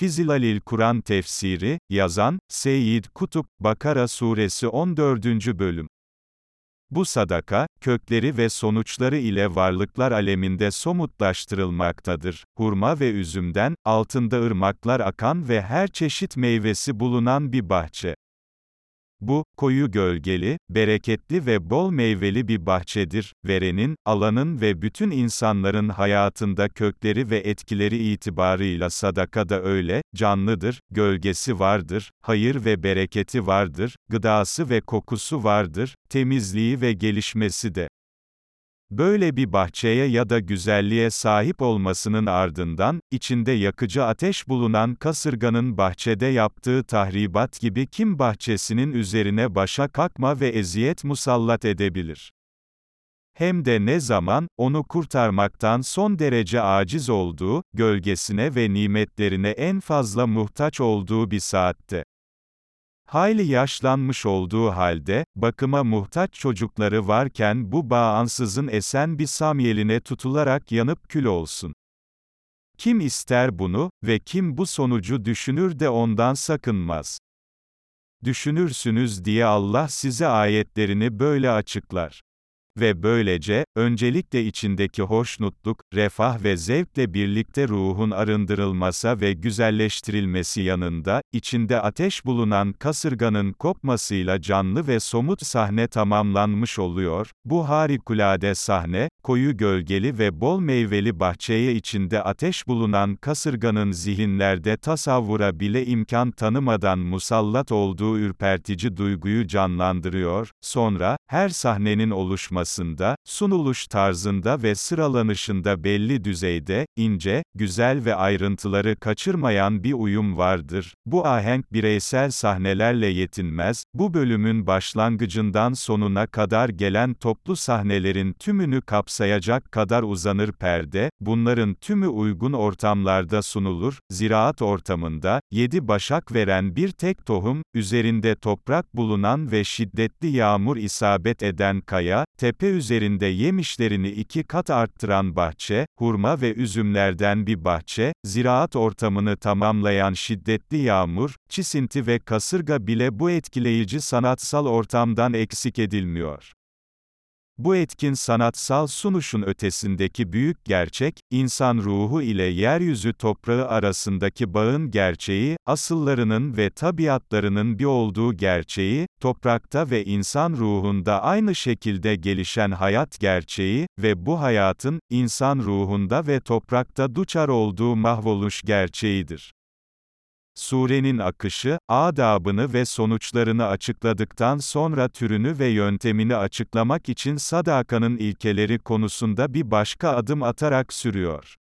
Fizilalil Kur'an Tefsiri, yazan, Seyyid Kutup, Bakara Suresi 14. Bölüm. Bu sadaka, kökleri ve sonuçları ile varlıklar aleminde somutlaştırılmaktadır. Hurma ve üzümden, altında ırmaklar akan ve her çeşit meyvesi bulunan bir bahçe. Bu, koyu gölgeli, bereketli ve bol meyveli bir bahçedir. Verenin, alanın ve bütün insanların hayatında kökleri ve etkileri itibarıyla sadaka da öyle, canlıdır, gölgesi vardır, hayır ve bereketi vardır, gıdası ve kokusu vardır, temizliği ve gelişmesi de. Böyle bir bahçeye ya da güzelliğe sahip olmasının ardından, içinde yakıcı ateş bulunan kasırganın bahçede yaptığı tahribat gibi kim bahçesinin üzerine başa kalkma ve eziyet musallat edebilir? Hem de ne zaman, onu kurtarmaktan son derece aciz olduğu, gölgesine ve nimetlerine en fazla muhtaç olduğu bir saatte hayli yaşlanmış olduğu halde, bakıma muhtaç çocukları varken bu bağansızın esen bir samyeline tutularak yanıp kül olsun. Kim ister bunu ve kim bu sonucu düşünür de ondan sakınmaz. Düşünürsünüz diye Allah size ayetlerini böyle açıklar. Ve böylece, öncelikle içindeki hoşnutluk, refah ve zevkle birlikte ruhun arındırılması ve güzelleştirilmesi yanında, içinde ateş bulunan kasırganın kopmasıyla canlı ve somut sahne tamamlanmış oluyor. Bu harikulade sahne, koyu gölgeli ve bol meyveli bahçeye içinde ateş bulunan kasırganın zihinlerde tasavvura bile imkan tanımadan musallat olduğu ürpertici duyguyu canlandırıyor, sonra, her sahnenin oluşmasında, sunuluş tarzında ve sıralanışında belli düzeyde, ince, güzel ve ayrıntıları kaçırmayan bir uyum vardır. Bu ahenk bireysel sahnelerle yetinmez, bu bölümün başlangıcından sonuna kadar gelen toplu sahnelerin tümünü kapsayacak kadar uzanır perde, bunların tümü uygun ortamlarda sunulur, ziraat ortamında, yedi başak veren bir tek tohum, üzerinde toprak bulunan ve şiddetli yağmur isabet eden kaya, tepe üzerinde yemişlerini iki kat arttıran bahçe, hurma ve üzümlerden bir bahçe, ziraat ortamını tamamlayan şiddetli yağmur, çisinti ve kasırga bile bu etkileyici sanatsal ortamdan eksik edilmiyor. Bu etkin sanatsal sunuşun ötesindeki büyük gerçek, insan ruhu ile yeryüzü toprağı arasındaki bağın gerçeği, asıllarının ve tabiatlarının bir olduğu gerçeği, toprakta ve insan ruhunda aynı şekilde gelişen hayat gerçeği ve bu hayatın, insan ruhunda ve toprakta duçar olduğu mahvoluş gerçeğidir. Surenin akışı, adabını ve sonuçlarını açıkladıktan sonra türünü ve yöntemini açıklamak için sadakanın ilkeleri konusunda bir başka adım atarak sürüyor.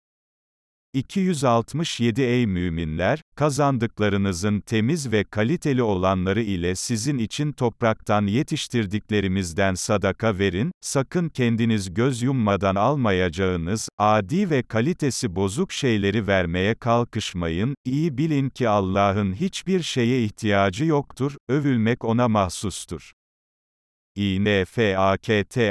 267 Ey müminler, kazandıklarınızın temiz ve kaliteli olanları ile sizin için topraktan yetiştirdiklerimizden sadaka verin, sakın kendiniz göz yummadan almayacağınız, adi ve kalitesi bozuk şeyleri vermeye kalkışmayın, iyi bilin ki Allah'ın hiçbir şeye ihtiyacı yoktur, övülmek ona mahsustur. İNFAKTAKİ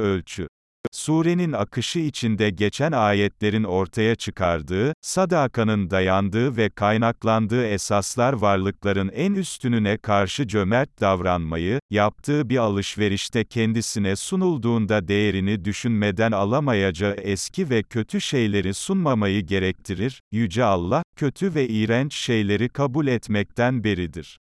ölçü Surenin akışı içinde geçen ayetlerin ortaya çıkardığı, sadakanın dayandığı ve kaynaklandığı esaslar varlıkların en üstününe karşı cömert davranmayı, yaptığı bir alışverişte kendisine sunulduğunda değerini düşünmeden alamayacağı eski ve kötü şeyleri sunmamayı gerektirir, Yüce Allah, kötü ve iğrenç şeyleri kabul etmekten beridir.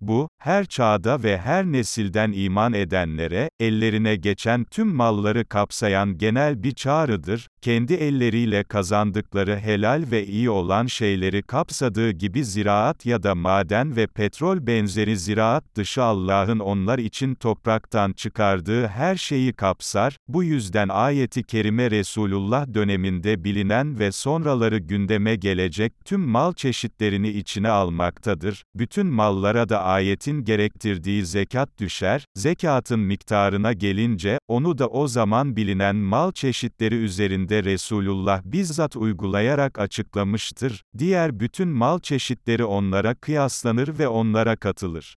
Bu, her çağda ve her nesilden iman edenlere, ellerine geçen tüm malları kapsayan genel bir çağrıdır, kendi elleriyle kazandıkları helal ve iyi olan şeyleri kapsadığı gibi ziraat ya da maden ve petrol benzeri ziraat dışı Allah'ın onlar için topraktan çıkardığı her şeyi kapsar, bu yüzden ayeti kerime Resulullah döneminde bilinen ve sonraları gündeme gelecek tüm mal çeşitlerini içine almaktadır, bütün mallara da ayetin gerektirdiği zekat düşer, zekatın miktarına gelince, onu da o zaman bilinen mal çeşitleri üzerinde Resulullah bizzat uygulayarak açıklamıştır, diğer bütün mal çeşitleri onlara kıyaslanır ve onlara katılır.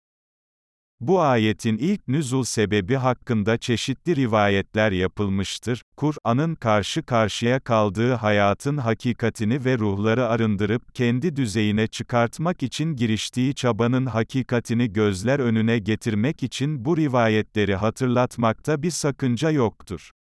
Bu ayetin ilk nüzul sebebi hakkında çeşitli rivayetler yapılmıştır. Kur'an'ın karşı karşıya kaldığı hayatın hakikatini ve ruhları arındırıp kendi düzeyine çıkartmak için giriştiği çabanın hakikatini gözler önüne getirmek için bu rivayetleri hatırlatmakta bir sakınca yoktur.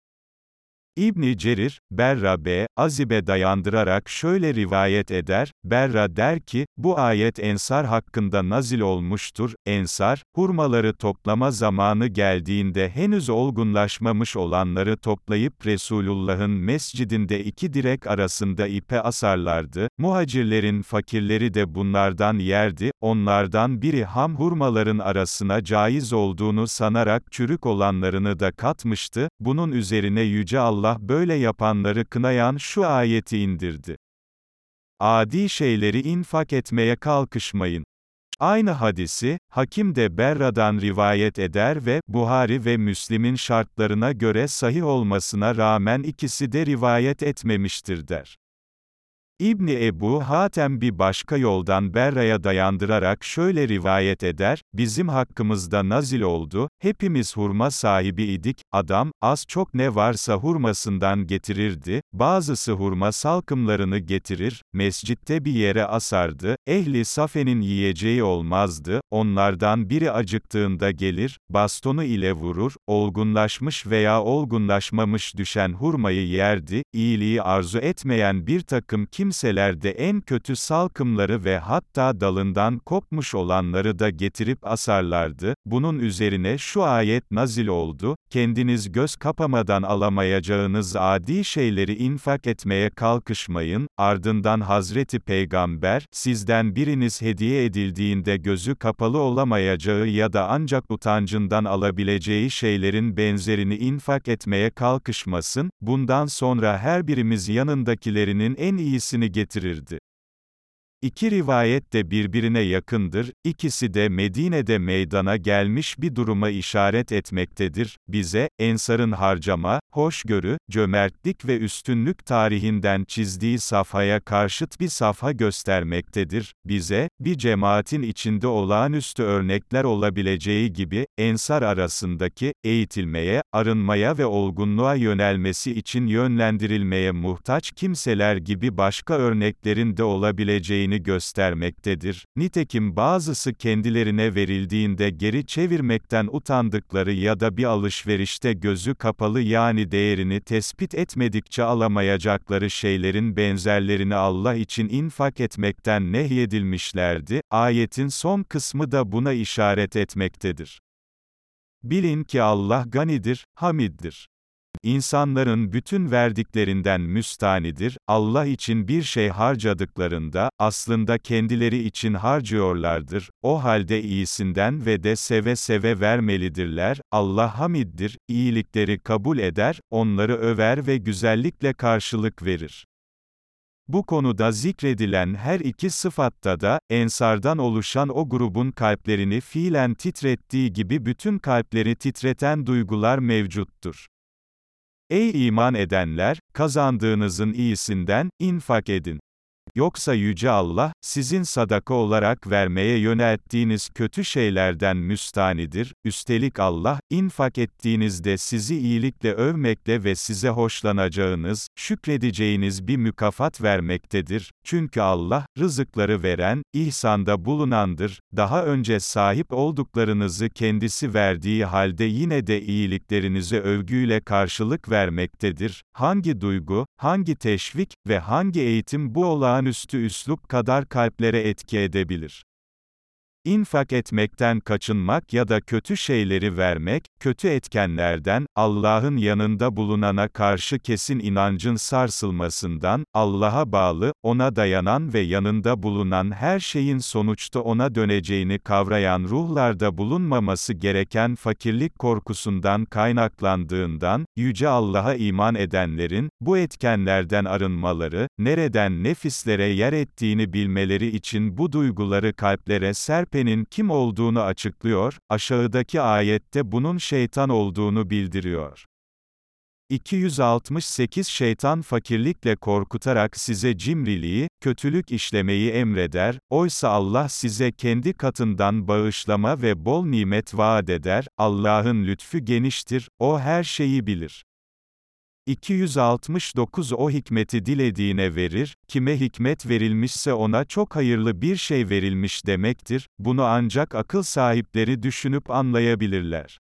İbni Cerir, Berra B. Azib'e dayandırarak şöyle rivayet eder, Berra der ki, bu ayet Ensar hakkında nazil olmuştur, Ensar, hurmaları toplama zamanı geldiğinde henüz olgunlaşmamış olanları toplayıp Resulullah'ın mescidinde iki direk arasında ipe asarlardı, muhacirlerin fakirleri de bunlardan yerdi, onlardan biri ham hurmaların arasına caiz olduğunu sanarak çürük olanlarını da katmıştı, bunun üzerine Yüce Allah, Allah böyle yapanları kınayan şu ayeti indirdi. Adi şeyleri infak etmeye kalkışmayın. Aynı hadisi, Hakim de Berra'dan rivayet eder ve, Buhari ve Müslim'in şartlarına göre sahih olmasına rağmen ikisi de rivayet etmemiştir der. İbni Ebu Hatem bir başka yoldan Berra'ya dayandırarak şöyle rivayet eder, bizim hakkımızda nazil oldu, hepimiz hurma sahibi idik, adam, az çok ne varsa hurmasından getirirdi, bazısı hurma salkımlarını getirir, mescitte bir yere asardı, ehli safenin yiyeceği olmazdı, onlardan biri acıktığında gelir, bastonu ile vurur, olgunlaşmış veya olgunlaşmamış düşen hurmayı yerdi, iyiliği arzu etmeyen bir takım kim kimselerde en kötü salkımları ve hatta dalından kopmuş olanları da getirip asarlardı, bunun üzerine şu ayet nazil oldu, kendiniz göz kapamadan alamayacağınız adi şeyleri infak etmeye kalkışmayın, ardından Hazreti Peygamber, sizden biriniz hediye edildiğinde gözü kapalı olamayacağı ya da ancak utancından alabileceği şeylerin benzerini infak etmeye kalkışmasın, bundan sonra her birimiz yanındakilerinin en iyisini hadisini getirirdi. İki rivayet de birbirine yakındır, ikisi de Medine'de meydana gelmiş bir duruma işaret etmektedir, bize, Ensar'ın harcama, hoşgörü, cömertlik ve üstünlük tarihinden çizdiği safhaya karşıt bir safha göstermektedir, bize, bir cemaatin içinde olağanüstü örnekler olabileceği gibi, Ensar arasındaki, eğitilmeye, arınmaya ve olgunluğa yönelmesi için yönlendirilmeye muhtaç kimseler gibi başka örneklerin de olabileceği edeceğini göstermektedir. Nitekim bazısı kendilerine verildiğinde geri çevirmekten utandıkları ya da bir alışverişte gözü kapalı yani değerini tespit etmedikçe alamayacakları şeylerin benzerlerini Allah için infak etmekten nehyedilmişlerdi. Ayetin son kısmı da buna işaret etmektedir. Bilin ki Allah ganidir, hamiddir. İnsanların bütün verdiklerinden müstanidir, Allah için bir şey harcadıklarında, aslında kendileri için harcıyorlardır, o halde iyisinden ve de seve seve vermelidirler, Allah hamiddir, iyilikleri kabul eder, onları över ve güzellikle karşılık verir. Bu konuda zikredilen her iki sıfatta da, ensardan oluşan o grubun kalplerini fiilen titrettiği gibi bütün kalpleri titreten duygular mevcuttur. Ey iman edenler, kazandığınızın iyisinden, infak edin. Yoksa Yüce Allah, sizin sadaka olarak vermeye yönelttiğiniz kötü şeylerden müstanidir, üstelik Allah, infak ettiğinizde sizi iyilikle övmekle ve size hoşlanacağınız, şükredeceğiniz bir mükafat vermektedir, çünkü Allah, rızıkları veren, ihsanda bulunandır, daha önce sahip olduklarınızı kendisi verdiği halde yine de iyiliklerinize övgüyle karşılık vermektedir, hangi duygu, hangi teşvik ve hangi eğitim bu olağan olağanüstü üslup kadar kalplere etki edebilir. İnfak etmekten kaçınmak ya da kötü şeyleri vermek, kötü etkenlerden, Allah'ın yanında bulunana karşı kesin inancın sarsılmasından, Allah'a bağlı, ona dayanan ve yanında bulunan her şeyin sonuçta ona döneceğini kavrayan ruhlarda bulunmaması gereken fakirlik korkusundan kaynaklandığından, Yüce Allah'a iman edenlerin, bu etkenlerden arınmaları, nereden nefislere yer ettiğini bilmeleri için bu duyguları kalplere serpe Şüphenin kim olduğunu açıklıyor, aşağıdaki ayette bunun şeytan olduğunu bildiriyor. 268 Şeytan fakirlikle korkutarak size cimriliği, kötülük işlemeyi emreder, oysa Allah size kendi katından bağışlama ve bol nimet vaat eder, Allah'ın lütfu geniştir, O her şeyi bilir. 269 O hikmeti dilediğine verir, kime hikmet verilmişse ona çok hayırlı bir şey verilmiş demektir, bunu ancak akıl sahipleri düşünüp anlayabilirler.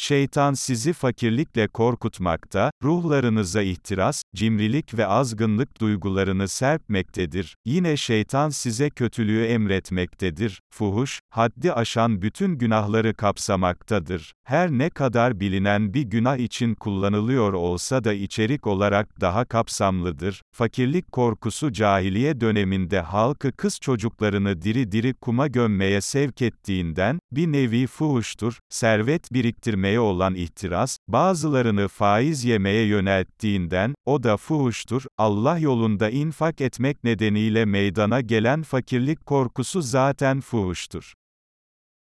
Şeytan sizi fakirlikle korkutmakta, ruhlarınıza ihtiras, cimrilik ve azgınlık duygularını serpmektedir. Yine şeytan size kötülüğü emretmektedir. Fuhuş, haddi aşan bütün günahları kapsamaktadır. Her ne kadar bilinen bir günah için kullanılıyor olsa da içerik olarak daha kapsamlıdır. Fakirlik korkusu cahiliye döneminde halkı kız çocuklarını diri diri kuma gömmeye sevk ettiğinden, bir nevi fuhuştur, servet biriktirmeye yemeye olan ihtiras, bazılarını faiz yemeye yönelttiğinden, o da fuhuştur, Allah yolunda infak etmek nedeniyle meydana gelen fakirlik korkusu zaten fuhuştur.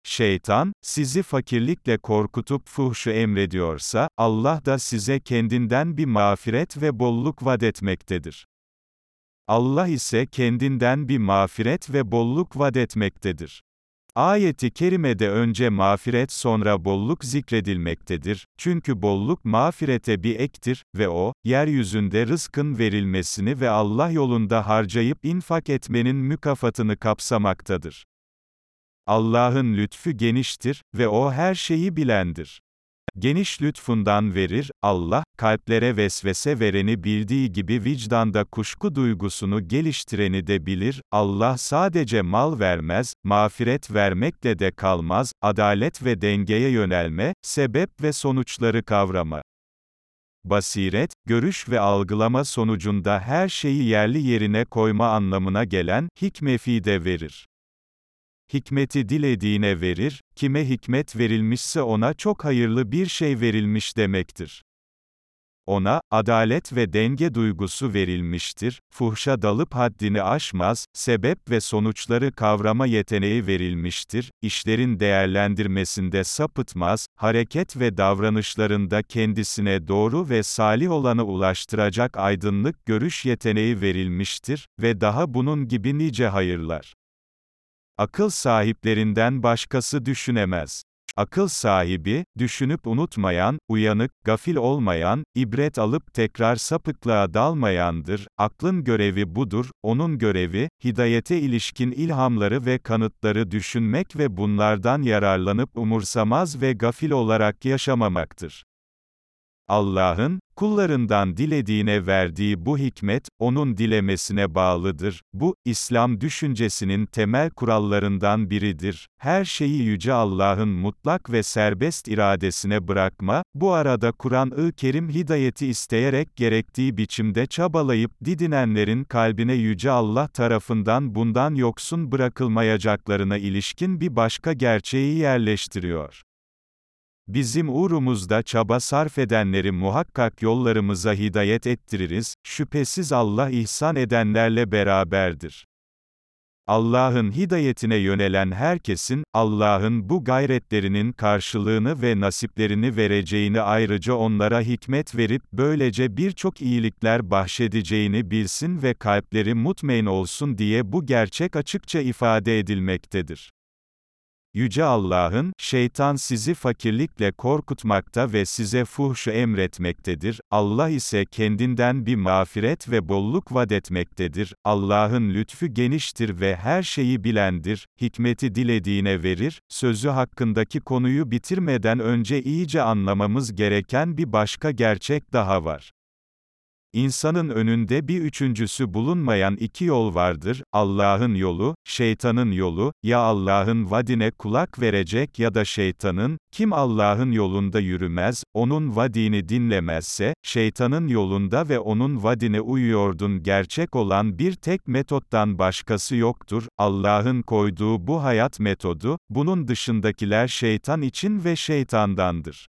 Şeytan, sizi fakirlikle korkutup fuhşu emrediyorsa, Allah da size kendinden bir mağfiret ve bolluk vaat etmektedir. Allah ise kendinden bir mağfiret ve bolluk vaat etmektedir. Ayeti kerimede önce mağfiret sonra bolluk zikredilmektedir, çünkü bolluk mağfirete bir ektir ve o, yeryüzünde rızkın verilmesini ve Allah yolunda harcayıp infak etmenin mükafatını kapsamaktadır. Allah'ın lütfu geniştir ve o her şeyi bilendir geniş lütfundan verir, Allah, kalplere vesvese vereni bildiği gibi vicdanda kuşku duygusunu geliştireni de bilir, Allah sadece mal vermez, mağfiret vermekle de kalmaz, adalet ve dengeye yönelme, sebep ve sonuçları kavrama. Basiret, görüş ve algılama sonucunda her şeyi yerli yerine koyma anlamına gelen, hikmefi de verir hikmeti dilediğine verir, kime hikmet verilmişse ona çok hayırlı bir şey verilmiş demektir. Ona, adalet ve denge duygusu verilmiştir, fuhşa dalıp haddini aşmaz, sebep ve sonuçları kavrama yeteneği verilmiştir, işlerin değerlendirmesinde sapıtmaz, hareket ve davranışlarında kendisine doğru ve salih olanı ulaştıracak aydınlık görüş yeteneği verilmiştir ve daha bunun gibi nice hayırlar. Akıl sahiplerinden başkası düşünemez. Akıl sahibi, düşünüp unutmayan, uyanık, gafil olmayan, ibret alıp tekrar sapıklığa dalmayandır. Aklın görevi budur, onun görevi, hidayete ilişkin ilhamları ve kanıtları düşünmek ve bunlardan yararlanıp umursamaz ve gafil olarak yaşamamaktır. Allah'ın, kullarından dilediğine verdiği bu hikmet, onun dilemesine bağlıdır. Bu, İslam düşüncesinin temel kurallarından biridir. Her şeyi Yüce Allah'ın mutlak ve serbest iradesine bırakma, bu arada Kur'an-ı Kerim hidayeti isteyerek gerektiği biçimde çabalayıp didinenlerin kalbine Yüce Allah tarafından bundan yoksun bırakılmayacaklarına ilişkin bir başka gerçeği yerleştiriyor. Bizim uğrumuzda çaba sarf edenleri muhakkak yollarımıza hidayet ettiririz, şüphesiz Allah ihsan edenlerle beraberdir. Allah'ın hidayetine yönelen herkesin, Allah'ın bu gayretlerinin karşılığını ve nasiplerini vereceğini ayrıca onlara hikmet verip böylece birçok iyilikler bahşedeceğini bilsin ve kalpleri mutmain olsun diye bu gerçek açıkça ifade edilmektedir. Yüce Allah'ın, şeytan sizi fakirlikle korkutmakta ve size fuhşu emretmektedir, Allah ise kendinden bir mağfiret ve bolluk vaat etmektedir, Allah'ın lütfu geniştir ve her şeyi bilendir, hikmeti dilediğine verir, sözü hakkındaki konuyu bitirmeden önce iyice anlamamız gereken bir başka gerçek daha var. İnsanın önünde bir üçüncüsü bulunmayan iki yol vardır, Allah'ın yolu, şeytanın yolu, ya Allah'ın vadine kulak verecek ya da şeytanın, kim Allah'ın yolunda yürümez, onun vadini dinlemezse, şeytanın yolunda ve onun vadine uyuyordun gerçek olan bir tek metottan başkası yoktur, Allah'ın koyduğu bu hayat metodu, bunun dışındakiler şeytan için ve şeytandandır.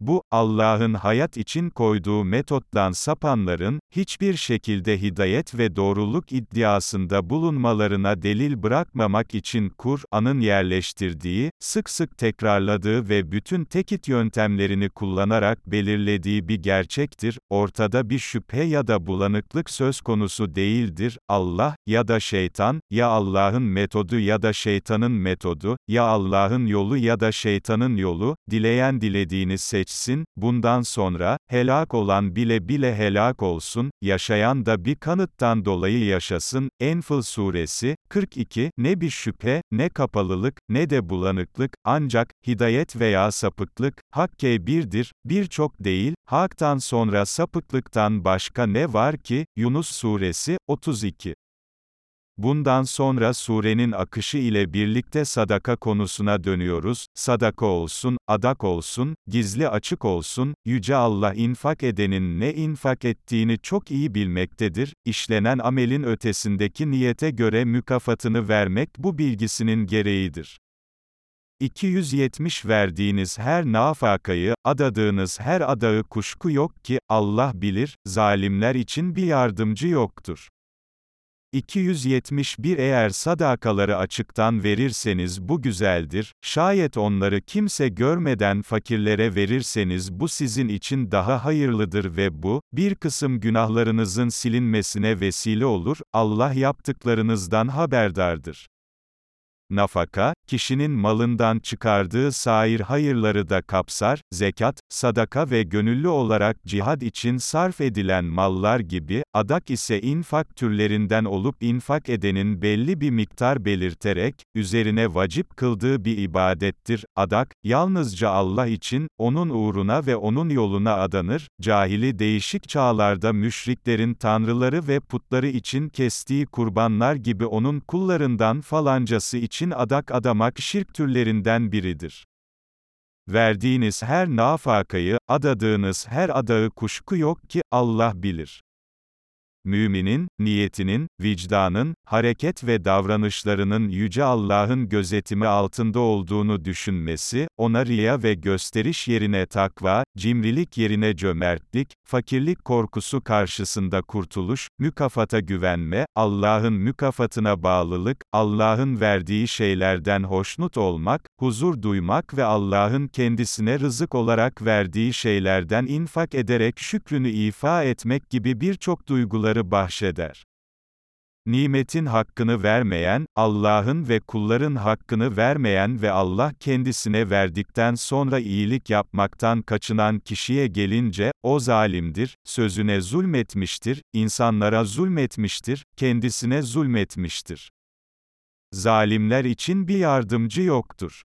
Bu, Allah'ın hayat için koyduğu metottan sapanların, hiçbir şekilde hidayet ve doğruluk iddiasında bulunmalarına delil bırakmamak için Kur'an'ın yerleştirdiği, sık sık tekrarladığı ve bütün tekit yöntemlerini kullanarak belirlediği bir gerçektir, ortada bir şüphe ya da bulanıklık söz konusu değildir, Allah, ya da şeytan, ya Allah'ın metodu ya da şeytanın metodu, ya Allah'ın yolu ya da şeytanın yolu, dileyen dilediğini seçsin, bundan sonra, helak olan bile bile helak olsun, yaşayan da bir kanıttan dolayı yaşasın, Enfıl suresi, 42, ne bir şüphe, ne kapalılık, ne de bulanıklık, ancak, hidayet veya sapıklık, hakke birdir, birçok değil, haktan sonra sapıklıktan başka ne var ki, Yunus suresi, 32. Bundan sonra surenin akışı ile birlikte sadaka konusuna dönüyoruz, sadaka olsun, adak olsun, gizli açık olsun, Yüce Allah infak edenin ne infak ettiğini çok iyi bilmektedir, işlenen amelin ötesindeki niyete göre mükafatını vermek bu bilgisinin gereğidir. 270 Verdiğiniz her nafakayı, adadığınız her adağı kuşku yok ki, Allah bilir, zalimler için bir yardımcı yoktur. 271 Eğer sadakaları açıktan verirseniz bu güzeldir, şayet onları kimse görmeden fakirlere verirseniz bu sizin için daha hayırlıdır ve bu, bir kısım günahlarınızın silinmesine vesile olur, Allah yaptıklarınızdan haberdardır. Nafaka, kişinin malından çıkardığı sair hayırları da kapsar, zekat, sadaka ve gönüllü olarak cihad için sarf edilen mallar gibi, adak ise infak türlerinden olup infak edenin belli bir miktar belirterek, üzerine vacip kıldığı bir ibadettir. Adak, yalnızca Allah için, onun uğruna ve onun yoluna adanır, cahili değişik çağlarda müşriklerin tanrıları ve putları için kestiği kurbanlar gibi onun kullarından falancası için için adak adamak şirk türlerinden biridir. Verdiğiniz her nafakayı, adadığınız her adağı kuşku yok ki, Allah bilir müminin, niyetinin, vicdanın, hareket ve davranışlarının Yüce Allah'ın gözetimi altında olduğunu düşünmesi, ona riya ve gösteriş yerine takva, cimrilik yerine cömertlik, fakirlik korkusu karşısında kurtuluş, mükafata güvenme, Allah'ın mükafatına bağlılık, Allah'ın verdiği şeylerden hoşnut olmak, huzur duymak ve Allah'ın kendisine rızık olarak verdiği şeylerden infak ederek şükrünü ifa etmek gibi birçok duyguları kulları bahşeder. Nimetin hakkını vermeyen, Allah'ın ve kulların hakkını vermeyen ve Allah kendisine verdikten sonra iyilik yapmaktan kaçınan kişiye gelince, o zalimdir, sözüne zulmetmiştir, insanlara zulmetmiştir, kendisine zulmetmiştir. Zalimler için bir yardımcı yoktur.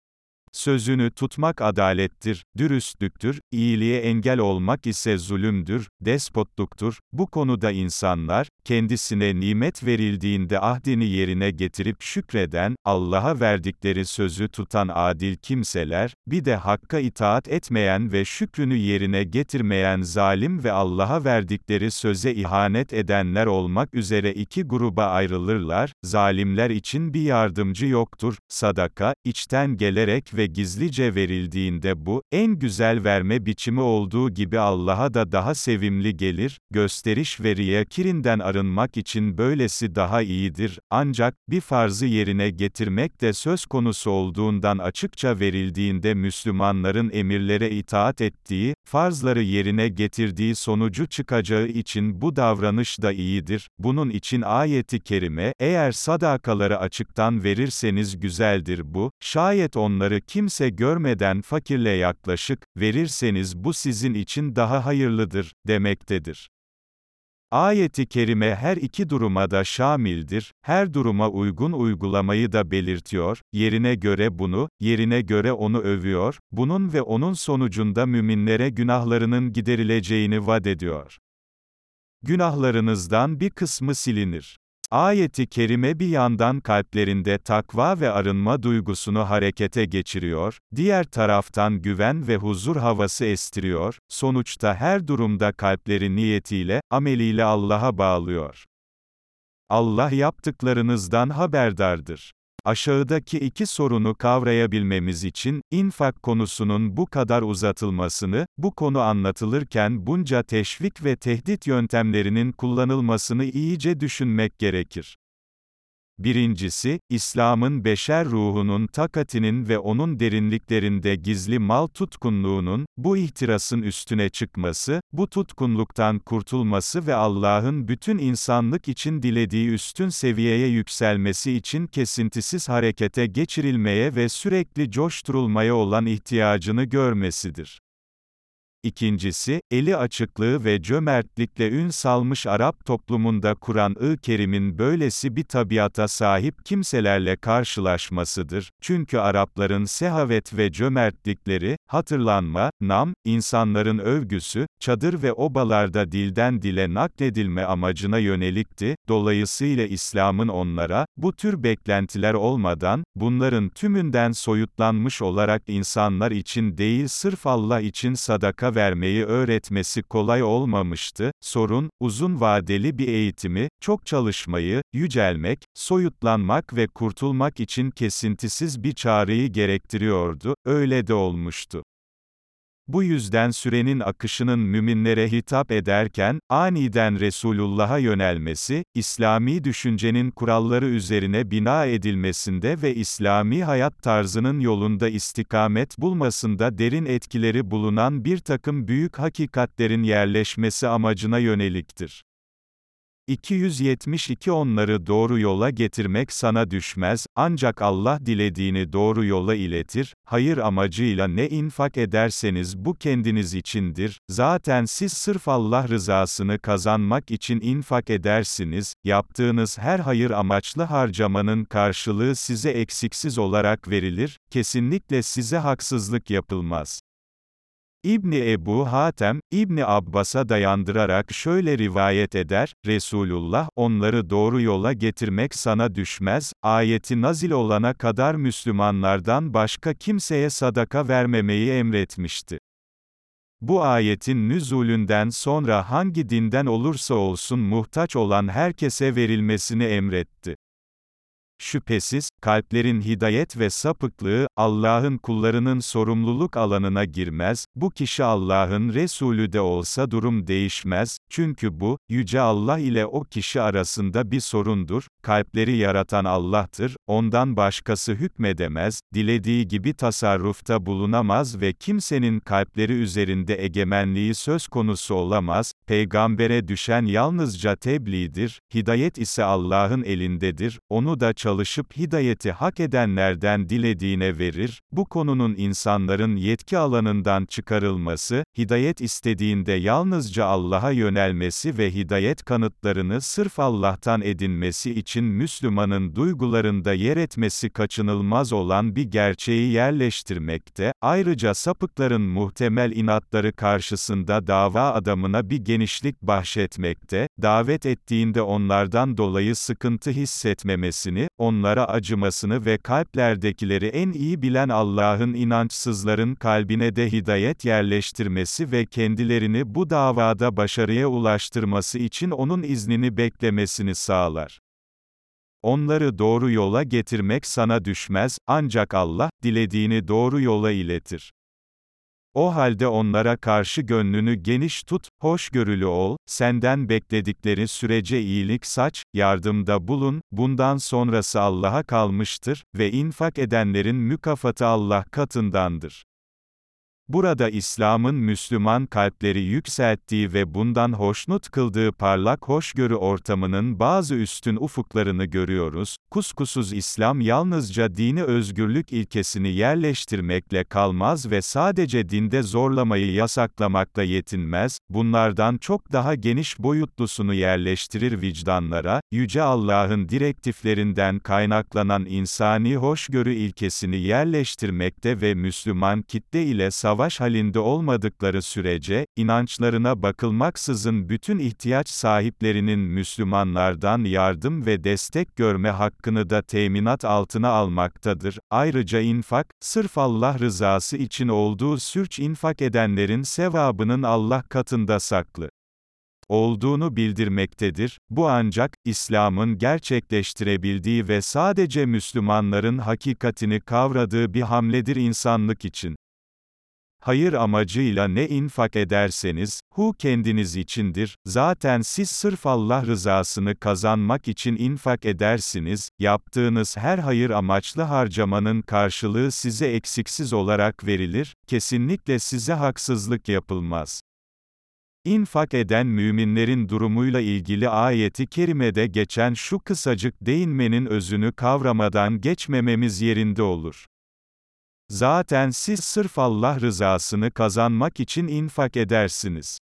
Sözünü tutmak adalettir, dürüstlüktür, iyiliğe engel olmak ise zulümdür, despotluktur. Bu konuda insanlar, kendisine nimet verildiğinde ahdini yerine getirip şükreden, Allah'a verdikleri sözü tutan adil kimseler, bir de hakka itaat etmeyen ve şükrünü yerine getirmeyen zalim ve Allah'a verdikleri söze ihanet edenler olmak üzere iki gruba ayrılırlar, zalimler için bir yardımcı yoktur, sadaka, içten gelerek ve ve gizlice verildiğinde bu, en güzel verme biçimi olduğu gibi Allah'a da daha sevimli gelir, gösteriş ve riyakirinden arınmak için böylesi daha iyidir, ancak, bir farzı yerine getirmek de söz konusu olduğundan açıkça verildiğinde Müslümanların emirlere itaat ettiği, farzları yerine getirdiği sonucu çıkacağı için bu davranış da iyidir, bunun için ayeti kerime, eğer sadakaları açıktan verirseniz güzeldir bu, şayet onları kimse görmeden fakirle yaklaşık, verirseniz bu sizin için daha hayırlıdır, demektedir. Ayeti kerime her iki duruma da şamildir, her duruma uygun uygulamayı da belirtiyor, yerine göre bunu, yerine göre onu övüyor, bunun ve onun sonucunda müminlere günahlarının giderileceğini vaat ediyor. Günahlarınızdan bir kısmı silinir. Ayeti kerime bir yandan kalplerinde takva ve arınma duygusunu harekete geçiriyor, diğer taraftan güven ve huzur havası estiriyor, sonuçta her durumda kalpleri niyetiyle, ameliyle Allah'a bağlıyor. Allah yaptıklarınızdan haberdardır. Aşağıdaki iki sorunu kavrayabilmemiz için, infak konusunun bu kadar uzatılmasını, bu konu anlatılırken bunca teşvik ve tehdit yöntemlerinin kullanılmasını iyice düşünmek gerekir. Birincisi, İslam'ın beşer ruhunun takatinin ve onun derinliklerinde gizli mal tutkunluğunun, bu ihtirasın üstüne çıkması, bu tutkunluktan kurtulması ve Allah'ın bütün insanlık için dilediği üstün seviyeye yükselmesi için kesintisiz harekete geçirilmeye ve sürekli coşturulmaya olan ihtiyacını görmesidir. İkincisi, eli açıklığı ve cömertlikle ün salmış Arap toplumunda Kur'an-ı Kerim'in böylesi bir tabiata sahip kimselerle karşılaşmasıdır. Çünkü Arapların sehavet ve cömertlikleri, hatırlanma, nam, insanların övgüsü, çadır ve obalarda dilden dile nakledilme amacına yönelikti. Dolayısıyla İslam'ın onlara, bu tür beklentiler olmadan, bunların tümünden soyutlanmış olarak insanlar için değil sırf Allah için sadaka vermeyi öğretmesi kolay olmamıştı, sorun, uzun vadeli bir eğitimi, çok çalışmayı, yücelmek, soyutlanmak ve kurtulmak için kesintisiz bir çağrıyı gerektiriyordu, öyle de olmuştu. Bu yüzden sürenin akışının müminlere hitap ederken, aniden Resulullah'a yönelmesi, İslami düşüncenin kuralları üzerine bina edilmesinde ve İslami hayat tarzının yolunda istikamet bulmasında derin etkileri bulunan bir takım büyük hakikatlerin yerleşmesi amacına yöneliktir. 272 Onları doğru yola getirmek sana düşmez, ancak Allah dilediğini doğru yola iletir, hayır amacıyla ne infak ederseniz bu kendiniz içindir, zaten siz sırf Allah rızasını kazanmak için infak edersiniz, yaptığınız her hayır amaçlı harcamanın karşılığı size eksiksiz olarak verilir, kesinlikle size haksızlık yapılmaz. İbni Ebu Hatem, İbni Abbas'a dayandırarak şöyle rivayet eder, Resulullah, onları doğru yola getirmek sana düşmez, ayeti nazil olana kadar Müslümanlardan başka kimseye sadaka vermemeyi emretmişti. Bu ayetin nüzulünden sonra hangi dinden olursa olsun muhtaç olan herkese verilmesini emretti. Şüphesiz, kalplerin hidayet ve sapıklığı, Allah'ın kullarının sorumluluk alanına girmez, bu kişi Allah'ın Resulü de olsa durum değişmez, çünkü bu, Yüce Allah ile o kişi arasında bir sorundur, kalpleri yaratan Allah'tır, ondan başkası hükmedemez, dilediği gibi tasarrufta bulunamaz ve kimsenin kalpleri üzerinde egemenliği söz konusu olamaz, peygambere düşen yalnızca tebliğdir, hidayet ise Allah'ın elindedir, onu da çalışır çalışıp hidayeti hak edenlerden dilediğine verir, bu konunun insanların yetki alanından çıkarılması, hidayet istediğinde yalnızca Allah'a yönelmesi ve hidayet kanıtlarını sırf Allah'tan edinmesi için Müslümanın duygularında yer etmesi kaçınılmaz olan bir gerçeği yerleştirmekte, ayrıca sapıkların muhtemel inatları karşısında dava adamına bir genişlik bahşetmekte, davet ettiğinde onlardan dolayı sıkıntı hissetmemesini, onlara acımasını ve kalplerdekileri en iyi bilen Allah'ın inançsızların kalbine de hidayet yerleştirmesi ve kendilerini bu davada başarıya ulaştırması için onun iznini beklemesini sağlar. Onları doğru yola getirmek sana düşmez, ancak Allah, dilediğini doğru yola iletir. O halde onlara karşı gönlünü geniş tut, hoşgörülü ol, senden bekledikleri sürece iyilik saç, yardımda bulun, bundan sonrası Allah'a kalmıştır ve infak edenlerin mükafatı Allah katındandır. Burada İslam'ın Müslüman kalpleri yükselttiği ve bundan hoşnut kıldığı parlak hoşgörü ortamının bazı üstün ufuklarını görüyoruz. Kuskusuz İslam yalnızca dini özgürlük ilkesini yerleştirmekle kalmaz ve sadece dinde zorlamayı yasaklamakla yetinmez, bunlardan çok daha geniş boyutlusunu yerleştirir vicdanlara, Yüce Allah'ın direktiflerinden kaynaklanan insani hoşgörü ilkesini yerleştirmekte ve Müslüman kitle ile savaş savaş halinde olmadıkları sürece, inançlarına bakılmaksızın bütün ihtiyaç sahiplerinin Müslümanlardan yardım ve destek görme hakkını da teminat altına almaktadır. Ayrıca infak, sırf Allah rızası için olduğu sürç infak edenlerin sevabının Allah katında saklı. olduğunu bildirmektedir. Bu ancak, İslam'ın gerçekleştirebildiği ve sadece Müslümanların hakikatini kavradığı bir hamledir insanlık için. Hayır amacıyla ne infak ederseniz, hu kendiniz içindir, zaten siz sırf Allah rızasını kazanmak için infak edersiniz, yaptığınız her hayır amaçlı harcamanın karşılığı size eksiksiz olarak verilir, kesinlikle size haksızlık yapılmaz. İnfak eden müminlerin durumuyla ilgili ayeti kerimede geçen şu kısacık değinmenin özünü kavramadan geçmememiz yerinde olur. Zaten siz sırf Allah rızasını kazanmak için infak edersiniz.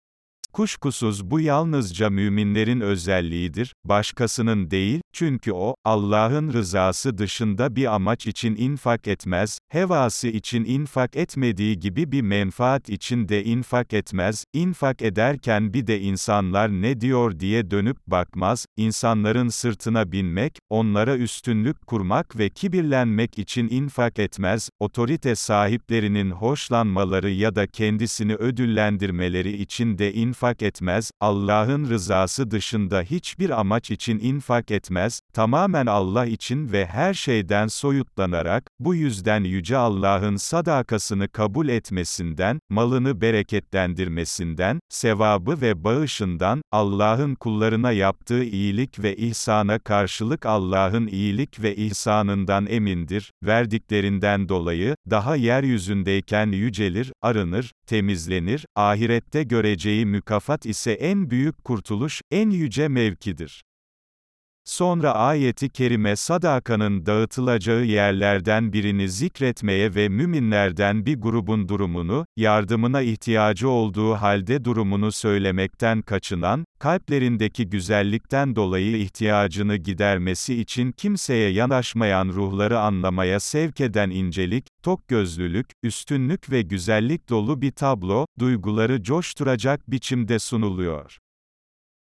Kuşkusuz bu yalnızca müminlerin özelliğidir, başkasının değil, çünkü o, Allah'ın rızası dışında bir amaç için infak etmez, hevası için infak etmediği gibi bir menfaat için de infak etmez, infak ederken bir de insanlar ne diyor diye dönüp bakmaz, insanların sırtına binmek, onlara üstünlük kurmak ve kibirlenmek için infak etmez, otorite sahiplerinin hoşlanmaları ya da kendisini ödüllendirmeleri için de infak etmez, Allah'ın rızası dışında hiçbir amaç için infak etmez, tamamen Allah için ve her şeyden soyutlanarak, bu yüzden Yüce Allah'ın sadakasını kabul etmesinden, malını bereketlendirmesinden, sevabı ve bağışından, Allah'ın kullarına yaptığı iyilik ve ihsana karşılık Allah'ın iyilik ve ihsanından emindir, verdiklerinden dolayı, daha yeryüzündeyken yücelir, arınır, temizlenir, ahirette göreceği mükafat ise en büyük kurtuluş, en yüce mevkidir. Sonra ayeti kerime sadakanın dağıtılacağı yerlerden birini zikretmeye ve müminlerden bir grubun durumunu, yardımına ihtiyacı olduğu halde durumunu söylemekten kaçınan, kalplerindeki güzellikten dolayı ihtiyacını gidermesi için kimseye yanaşmayan ruhları anlamaya sevk eden incelik, tokgözlülük, üstünlük ve güzellik dolu bir tablo, duyguları coşturacak biçimde sunuluyor.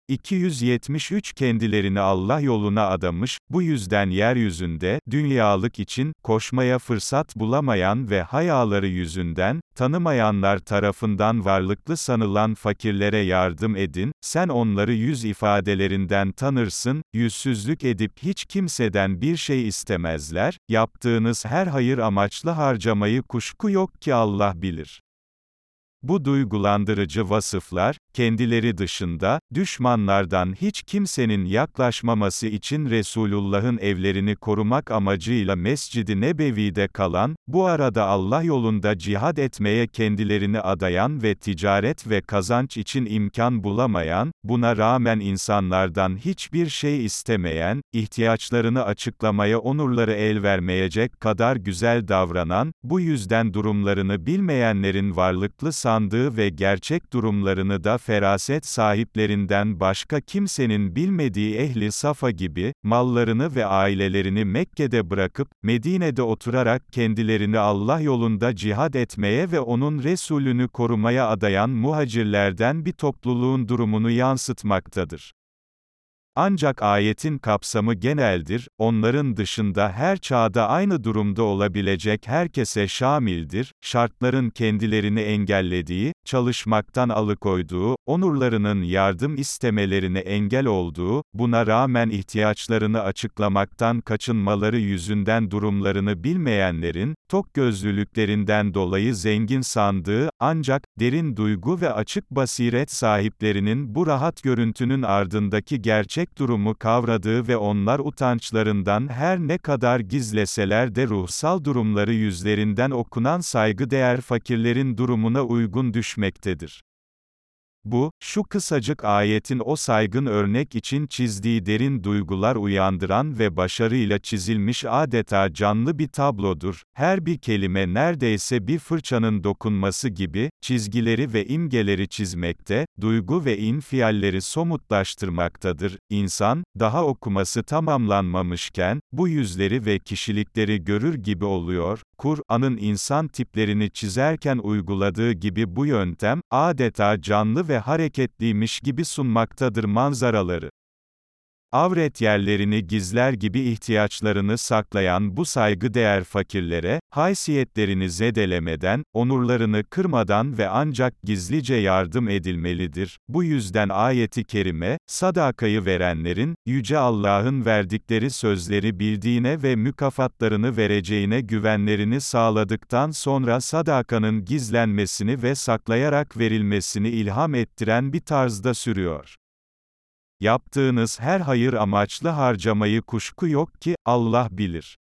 273 kendilerini Allah yoluna adamış, bu yüzden yeryüzünde, dünyalık için, koşmaya fırsat bulamayan ve hayaları yüzünden, tanımayanlar tarafından varlıklı sanılan fakirlere yardım edin, sen onları yüz ifadelerinden tanırsın, yüzsüzlük edip hiç kimseden bir şey istemezler, yaptığınız her hayır amaçlı harcamayı kuşku yok ki Allah bilir. Bu duygulandırıcı vasıflar, kendileri dışında, düşmanlardan hiç kimsenin yaklaşmaması için Resulullah'ın evlerini korumak amacıyla Mescid-i Nebevi'de kalan, bu arada Allah yolunda cihad etmeye kendilerini adayan ve ticaret ve kazanç için imkan bulamayan, buna rağmen insanlardan hiçbir şey istemeyen, ihtiyaçlarını açıklamaya onurları el vermeyecek kadar güzel davranan, bu yüzden durumlarını bilmeyenlerin varlıklı sandığı ve gerçek durumlarını da feraset sahiplerinden başka kimsenin bilmediği ehli safa gibi, mallarını ve ailelerini Mekke'de bırakıp, Medine'de oturarak kendilerini Allah yolunda cihad etmeye ve onun Resulünü korumaya adayan muhacirlerden bir topluluğun durumunu yansıtmaktadır. Ancak ayetin kapsamı geneldir, onların dışında her çağda aynı durumda olabilecek herkese şamildir, şartların kendilerini engellediği, çalışmaktan alıkoyduğu, onurlarının yardım istemelerine engel olduğu, buna rağmen ihtiyaçlarını açıklamaktan kaçınmaları yüzünden durumlarını bilmeyenlerin, tok gözlülüklerinden dolayı zengin sandığı, ancak, derin duygu ve açık basiret sahiplerinin bu rahat görüntünün ardındaki gerçek gerçek durumu kavradığı ve onlar utançlarından her ne kadar gizleseler de ruhsal durumları yüzlerinden okunan saygıdeğer fakirlerin durumuna uygun düşmektedir. Bu, şu kısacık ayetin o saygın örnek için çizdiği derin duygular uyandıran ve başarıyla çizilmiş adeta canlı bir tablodur. Her bir kelime neredeyse bir fırçanın dokunması gibi, çizgileri ve imgeleri çizmekte, duygu ve infialleri somutlaştırmaktadır. İnsan, daha okuması tamamlanmamışken, bu yüzleri ve kişilikleri görür gibi oluyor. Kur'an'ın insan tiplerini çizerken uyguladığı gibi bu yöntem, adeta canlı ve hareketliymiş gibi sunmaktadır manzaraları. Avret yerlerini gizler gibi ihtiyaçlarını saklayan bu saygıdeğer fakirlere, haysiyetlerini zedelemeden, onurlarını kırmadan ve ancak gizlice yardım edilmelidir. Bu yüzden ayeti kerime, sadakayı verenlerin, Yüce Allah'ın verdikleri sözleri bildiğine ve mükafatlarını vereceğine güvenlerini sağladıktan sonra sadakanın gizlenmesini ve saklayarak verilmesini ilham ettiren bir tarzda sürüyor. Yaptığınız her hayır amaçlı harcamayı kuşku yok ki, Allah bilir.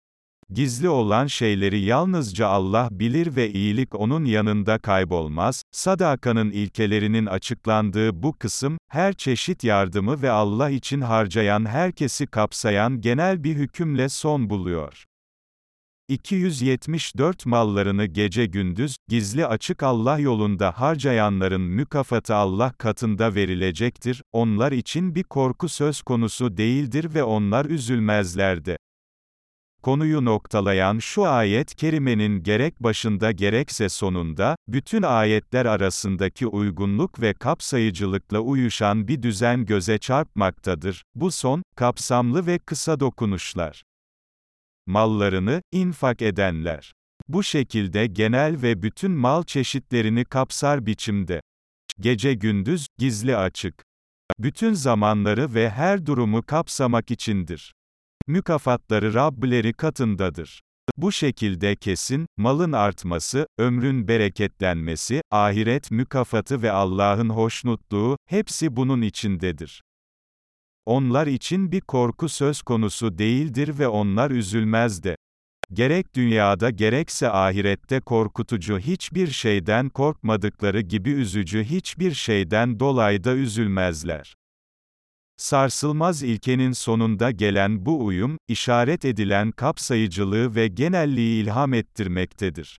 Gizli olan şeyleri yalnızca Allah bilir ve iyilik onun yanında kaybolmaz. Sadakanın ilkelerinin açıklandığı bu kısım, her çeşit yardımı ve Allah için harcayan herkesi kapsayan genel bir hükümle son buluyor. 274 mallarını gece gündüz, gizli açık Allah yolunda harcayanların mükafatı Allah katında verilecektir, onlar için bir korku söz konusu değildir ve onlar üzülmezlerdi. Konuyu noktalayan şu ayet kerimenin gerek başında gerekse sonunda, bütün ayetler arasındaki uygunluk ve kapsayıcılıkla uyuşan bir düzen göze çarpmaktadır. Bu son, kapsamlı ve kısa dokunuşlar mallarını, infak edenler. Bu şekilde genel ve bütün mal çeşitlerini kapsar biçimde. Gece gündüz, gizli açık. Bütün zamanları ve her durumu kapsamak içindir. Mükafatları Rableri katındadır. Bu şekilde kesin, malın artması, ömrün bereketlenmesi, ahiret mükafatı ve Allah'ın hoşnutluğu, hepsi bunun içindedir. Onlar için bir korku söz konusu değildir ve onlar üzülmez de. Gerek dünyada gerekse ahirette korkutucu hiçbir şeyden korkmadıkları gibi üzücü hiçbir şeyden dolayı da üzülmezler. Sarsılmaz ilkenin sonunda gelen bu uyum, işaret edilen kapsayıcılığı ve genelliği ilham ettirmektedir.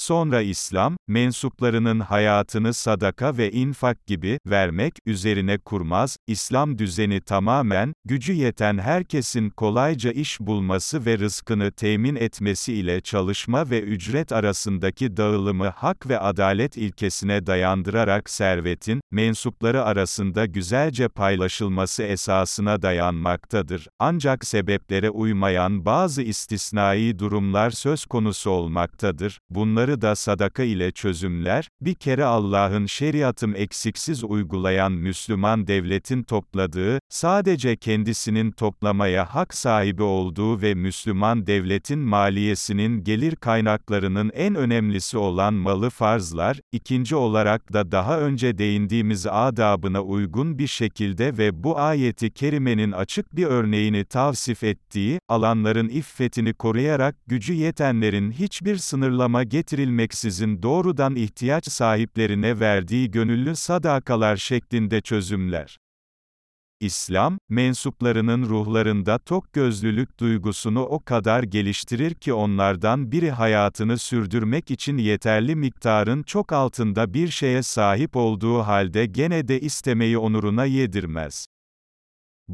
Sonra İslam, mensuplarının hayatını sadaka ve infak gibi, vermek, üzerine kurmaz, İslam düzeni tamamen, gücü yeten herkesin kolayca iş bulması ve rızkını temin etmesi ile çalışma ve ücret arasındaki dağılımı hak ve adalet ilkesine dayandırarak servetin, mensupları arasında güzelce paylaşılması esasına dayanmaktadır. Ancak sebeplere uymayan bazı istisnai durumlar söz konusu olmaktadır. Bunları bunları da sadaka ile çözümler, bir kere Allah'ın şeriatım eksiksiz uygulayan Müslüman devletin topladığı, sadece kendisinin toplamaya hak sahibi olduğu ve Müslüman devletin maliyesinin gelir kaynaklarının en önemlisi olan malı farzlar, ikinci olarak da daha önce değindiğimiz adabına uygun bir şekilde ve bu ayeti kerimenin açık bir örneğini tavsif ettiği, alanların iffetini koruyarak gücü yetenlerin hiçbir sınırlama getirmediği, getirilmeksizin doğrudan ihtiyaç sahiplerine verdiği gönüllü sadakalar şeklinde çözümler. İslam, mensuplarının ruhlarında tok gözlülük duygusunu o kadar geliştirir ki onlardan biri hayatını sürdürmek için yeterli miktarın çok altında bir şeye sahip olduğu halde gene de istemeyi onuruna yedirmez.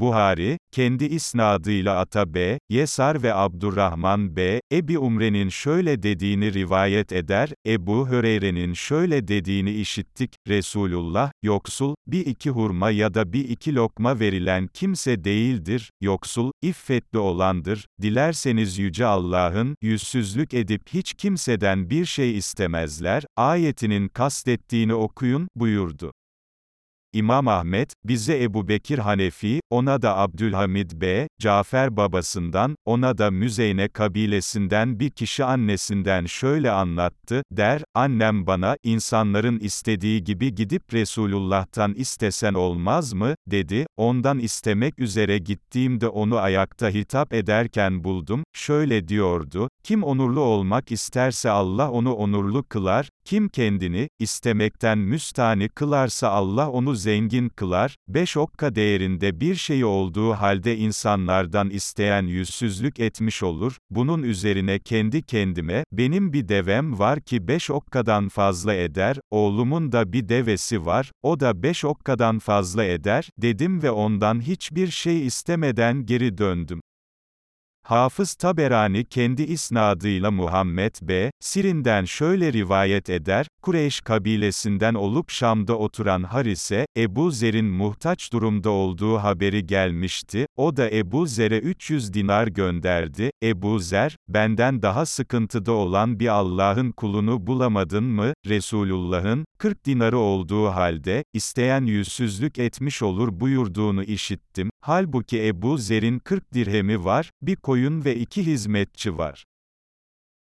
Buhari, kendi isnadıyla Ata B, Yesar ve Abdurrahman B, Ebi Umre'nin şöyle dediğini rivayet eder, Ebu Höreyre'nin şöyle dediğini işittik, Resulullah, yoksul, bir iki hurma ya da bir iki lokma verilen kimse değildir, yoksul, iffetli olandır, dilerseniz Yüce Allah'ın, yüzsüzlük edip hiç kimseden bir şey istemezler, ayetinin kastettiğini okuyun, buyurdu. İmam Ahmet, bize Ebu Bekir Hanefi, ona da Abdülhamid B., Cafer babasından, ona da Müzeyne kabilesinden bir kişi annesinden şöyle anlattı, der, annem bana, insanların istediği gibi gidip Resulullah'tan istesen olmaz mı, dedi, ondan istemek üzere gittiğimde onu ayakta hitap ederken buldum, şöyle diyordu, kim onurlu olmak isterse Allah onu onurlu kılar, kim kendini, istemekten müstani kılarsa Allah onu zengin kılar, beş okka değerinde bir şey olduğu halde insanlardan isteyen yüzsüzlük etmiş olur, bunun üzerine kendi kendime, benim bir devem var ki beş okkadan fazla eder, oğlumun da bir devesi var, o da beş okkadan fazla eder, dedim ve ondan hiçbir şey istemeden geri döndüm. Hafız Taberani kendi isnadıyla Muhammed B. Sirin'den şöyle rivayet eder, Kureyş kabilesinden olup Şam'da oturan Harise, Ebu Zer'in muhtaç durumda olduğu haberi gelmişti, o da Ebu Zer'e 300 dinar gönderdi, Ebu Zer, benden daha sıkıntıda olan bir Allah'ın kulunu bulamadın mı, Resulullah'ın, 40 dinarı olduğu halde, isteyen yüzsüzlük etmiş olur buyurduğunu işittim, halbuki Ebu Zer'in 40 dirhemi var, bir koyun ve iki hizmetçi var.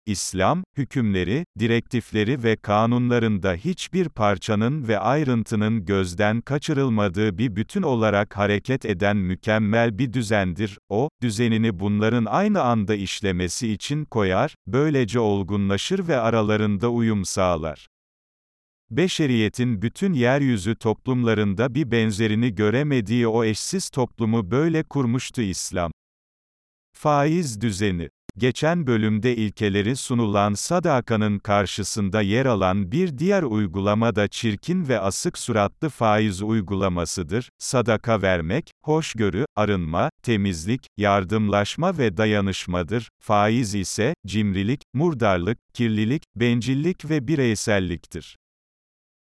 İslam, hükümleri, direktifleri ve kanunlarında hiçbir parçanın ve ayrıntının gözden kaçırılmadığı bir bütün olarak hareket eden mükemmel bir düzendir. O, düzenini bunların aynı anda işlemesi için koyar, böylece olgunlaşır ve aralarında uyum sağlar. Beşeriyetin bütün yeryüzü toplumlarında bir benzerini göremediği o eşsiz toplumu böyle kurmuştu İslam. Faiz düzeni Geçen bölümde ilkeleri sunulan sadakanın karşısında yer alan bir diğer uygulama da çirkin ve asık suratlı faiz uygulamasıdır. Sadaka vermek, hoşgörü, arınma, temizlik, yardımlaşma ve dayanışmadır. Faiz ise, cimrilik, murdarlık, kirlilik, bencillik ve bireyselliktir.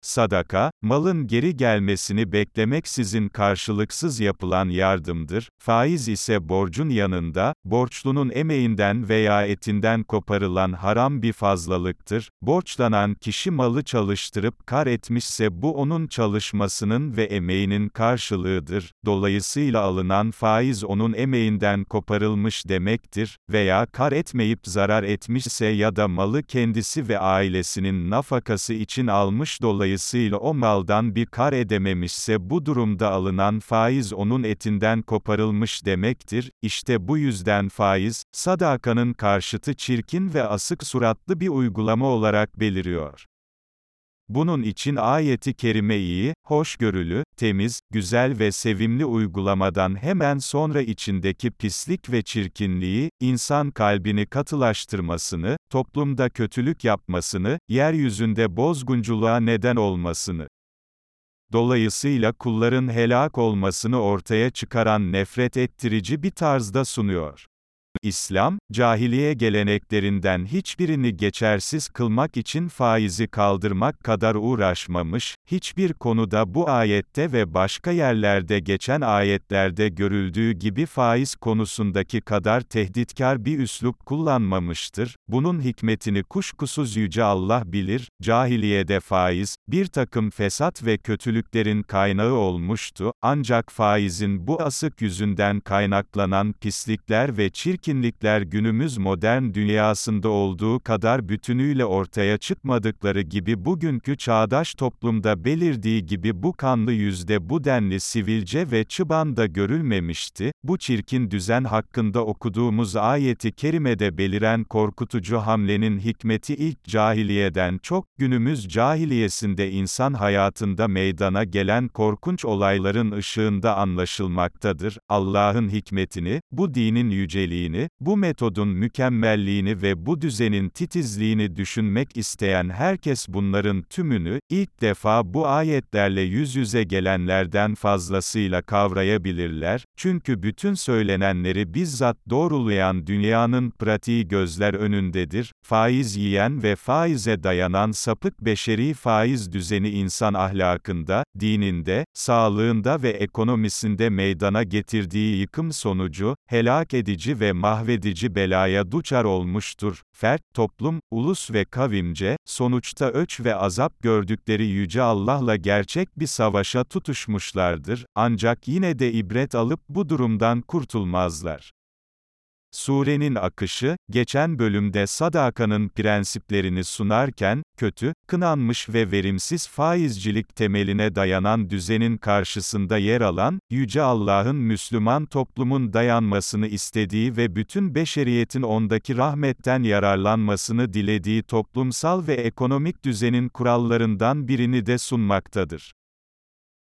Sadaka, malın geri gelmesini beklemeksizin karşılıksız yapılan yardımdır, faiz ise borcun yanında, borçlunun emeğinden veya etinden koparılan haram bir fazlalıktır, borçlanan kişi malı çalıştırıp kar etmişse bu onun çalışmasının ve emeğinin karşılığıdır, dolayısıyla alınan faiz onun emeğinden koparılmış demektir, veya kar etmeyip zarar etmişse ya da malı kendisi ve ailesinin nafakası için almış dolayısıyla, dolayısıyla o maldan bir kar edememişse bu durumda alınan faiz onun etinden koparılmış demektir, İşte bu yüzden faiz, sadakanın karşıtı çirkin ve asık suratlı bir uygulama olarak beliriyor. Bunun için ayeti kerime iyi, hoşgörülü, temiz, güzel ve sevimli uygulamadan hemen sonra içindeki pislik ve çirkinliği, insan kalbini katılaştırmasını, toplumda kötülük yapmasını, yeryüzünde bozgunculuğa neden olmasını, dolayısıyla kulların helak olmasını ortaya çıkaran nefret ettirici bir tarzda sunuyor. İslam, cahiliye geleneklerinden hiçbirini geçersiz kılmak için faizi kaldırmak kadar uğraşmamış, hiçbir konuda bu ayette ve başka yerlerde geçen ayetlerde görüldüğü gibi faiz konusundaki kadar tehditkar bir üslup kullanmamıştır. Bunun hikmetini kuşkusuz Yüce Allah bilir, cahiliyede faiz, bir takım fesat ve kötülüklerin kaynağı olmuştu, ancak faizin bu asık yüzünden kaynaklanan pislikler ve çirkin çirkinlikler günümüz modern dünyasında olduğu kadar bütünüyle ortaya çıkmadıkları gibi bugünkü çağdaş toplumda belirdiği gibi bu kanlı yüzde bu denli sivilce ve çıban da görülmemişti, bu çirkin düzen hakkında okuduğumuz ayeti kerimede beliren korkutucu hamlenin hikmeti ilk cahiliyeden çok, günümüz cahiliyesinde insan hayatında meydana gelen korkunç olayların ışığında anlaşılmaktadır. Allah'ın hikmetini, bu dinin yüceliğini, bu metodun mükemmelliğini ve bu düzenin titizliğini düşünmek isteyen herkes bunların tümünü, ilk defa bu ayetlerle yüz yüze gelenlerden fazlasıyla kavrayabilirler, çünkü bütün söylenenleri bizzat doğrulayan dünyanın pratiği gözler önündedir, faiz yiyen ve faize dayanan sapık beşeri faiz düzeni insan ahlakında, dininde, sağlığında ve ekonomisinde meydana getirdiği yıkım sonucu, helak edici ve mahvedici belaya duçar olmuştur. Fert, toplum, ulus ve kavimce, sonuçta öç ve azap gördükleri Yüce Allah'la gerçek bir savaşa tutuşmuşlardır, ancak yine de ibret alıp bu durumdan kurtulmazlar. Surenin akışı, geçen bölümde sadakanın prensiplerini sunarken, kötü, kınanmış ve verimsiz faizcilik temeline dayanan düzenin karşısında yer alan, Yüce Allah'ın Müslüman toplumun dayanmasını istediği ve bütün beşeriyetin ondaki rahmetten yararlanmasını dilediği toplumsal ve ekonomik düzenin kurallarından birini de sunmaktadır.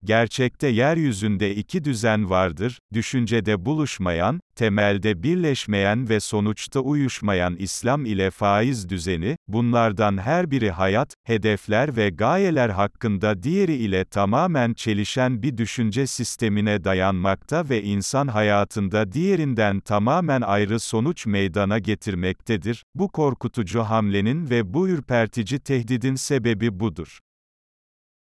Gerçekte yeryüzünde iki düzen vardır, düşüncede buluşmayan, temelde birleşmeyen ve sonuçta uyuşmayan İslam ile faiz düzeni, bunlardan her biri hayat, hedefler ve gayeler hakkında diğeri ile tamamen çelişen bir düşünce sistemine dayanmakta ve insan hayatında diğerinden tamamen ayrı sonuç meydana getirmektedir. Bu korkutucu hamlenin ve bu ürpertici tehdidin sebebi budur.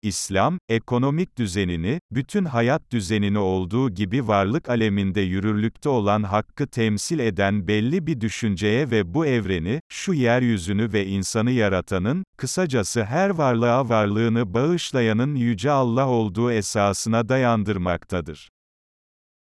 İslam, ekonomik düzenini, bütün hayat düzenini olduğu gibi varlık aleminde yürürlükte olan hakkı temsil eden belli bir düşünceye ve bu evreni, şu yeryüzünü ve insanı yaratanın, kısacası her varlığa varlığını bağışlayanın Yüce Allah olduğu esasına dayandırmaktadır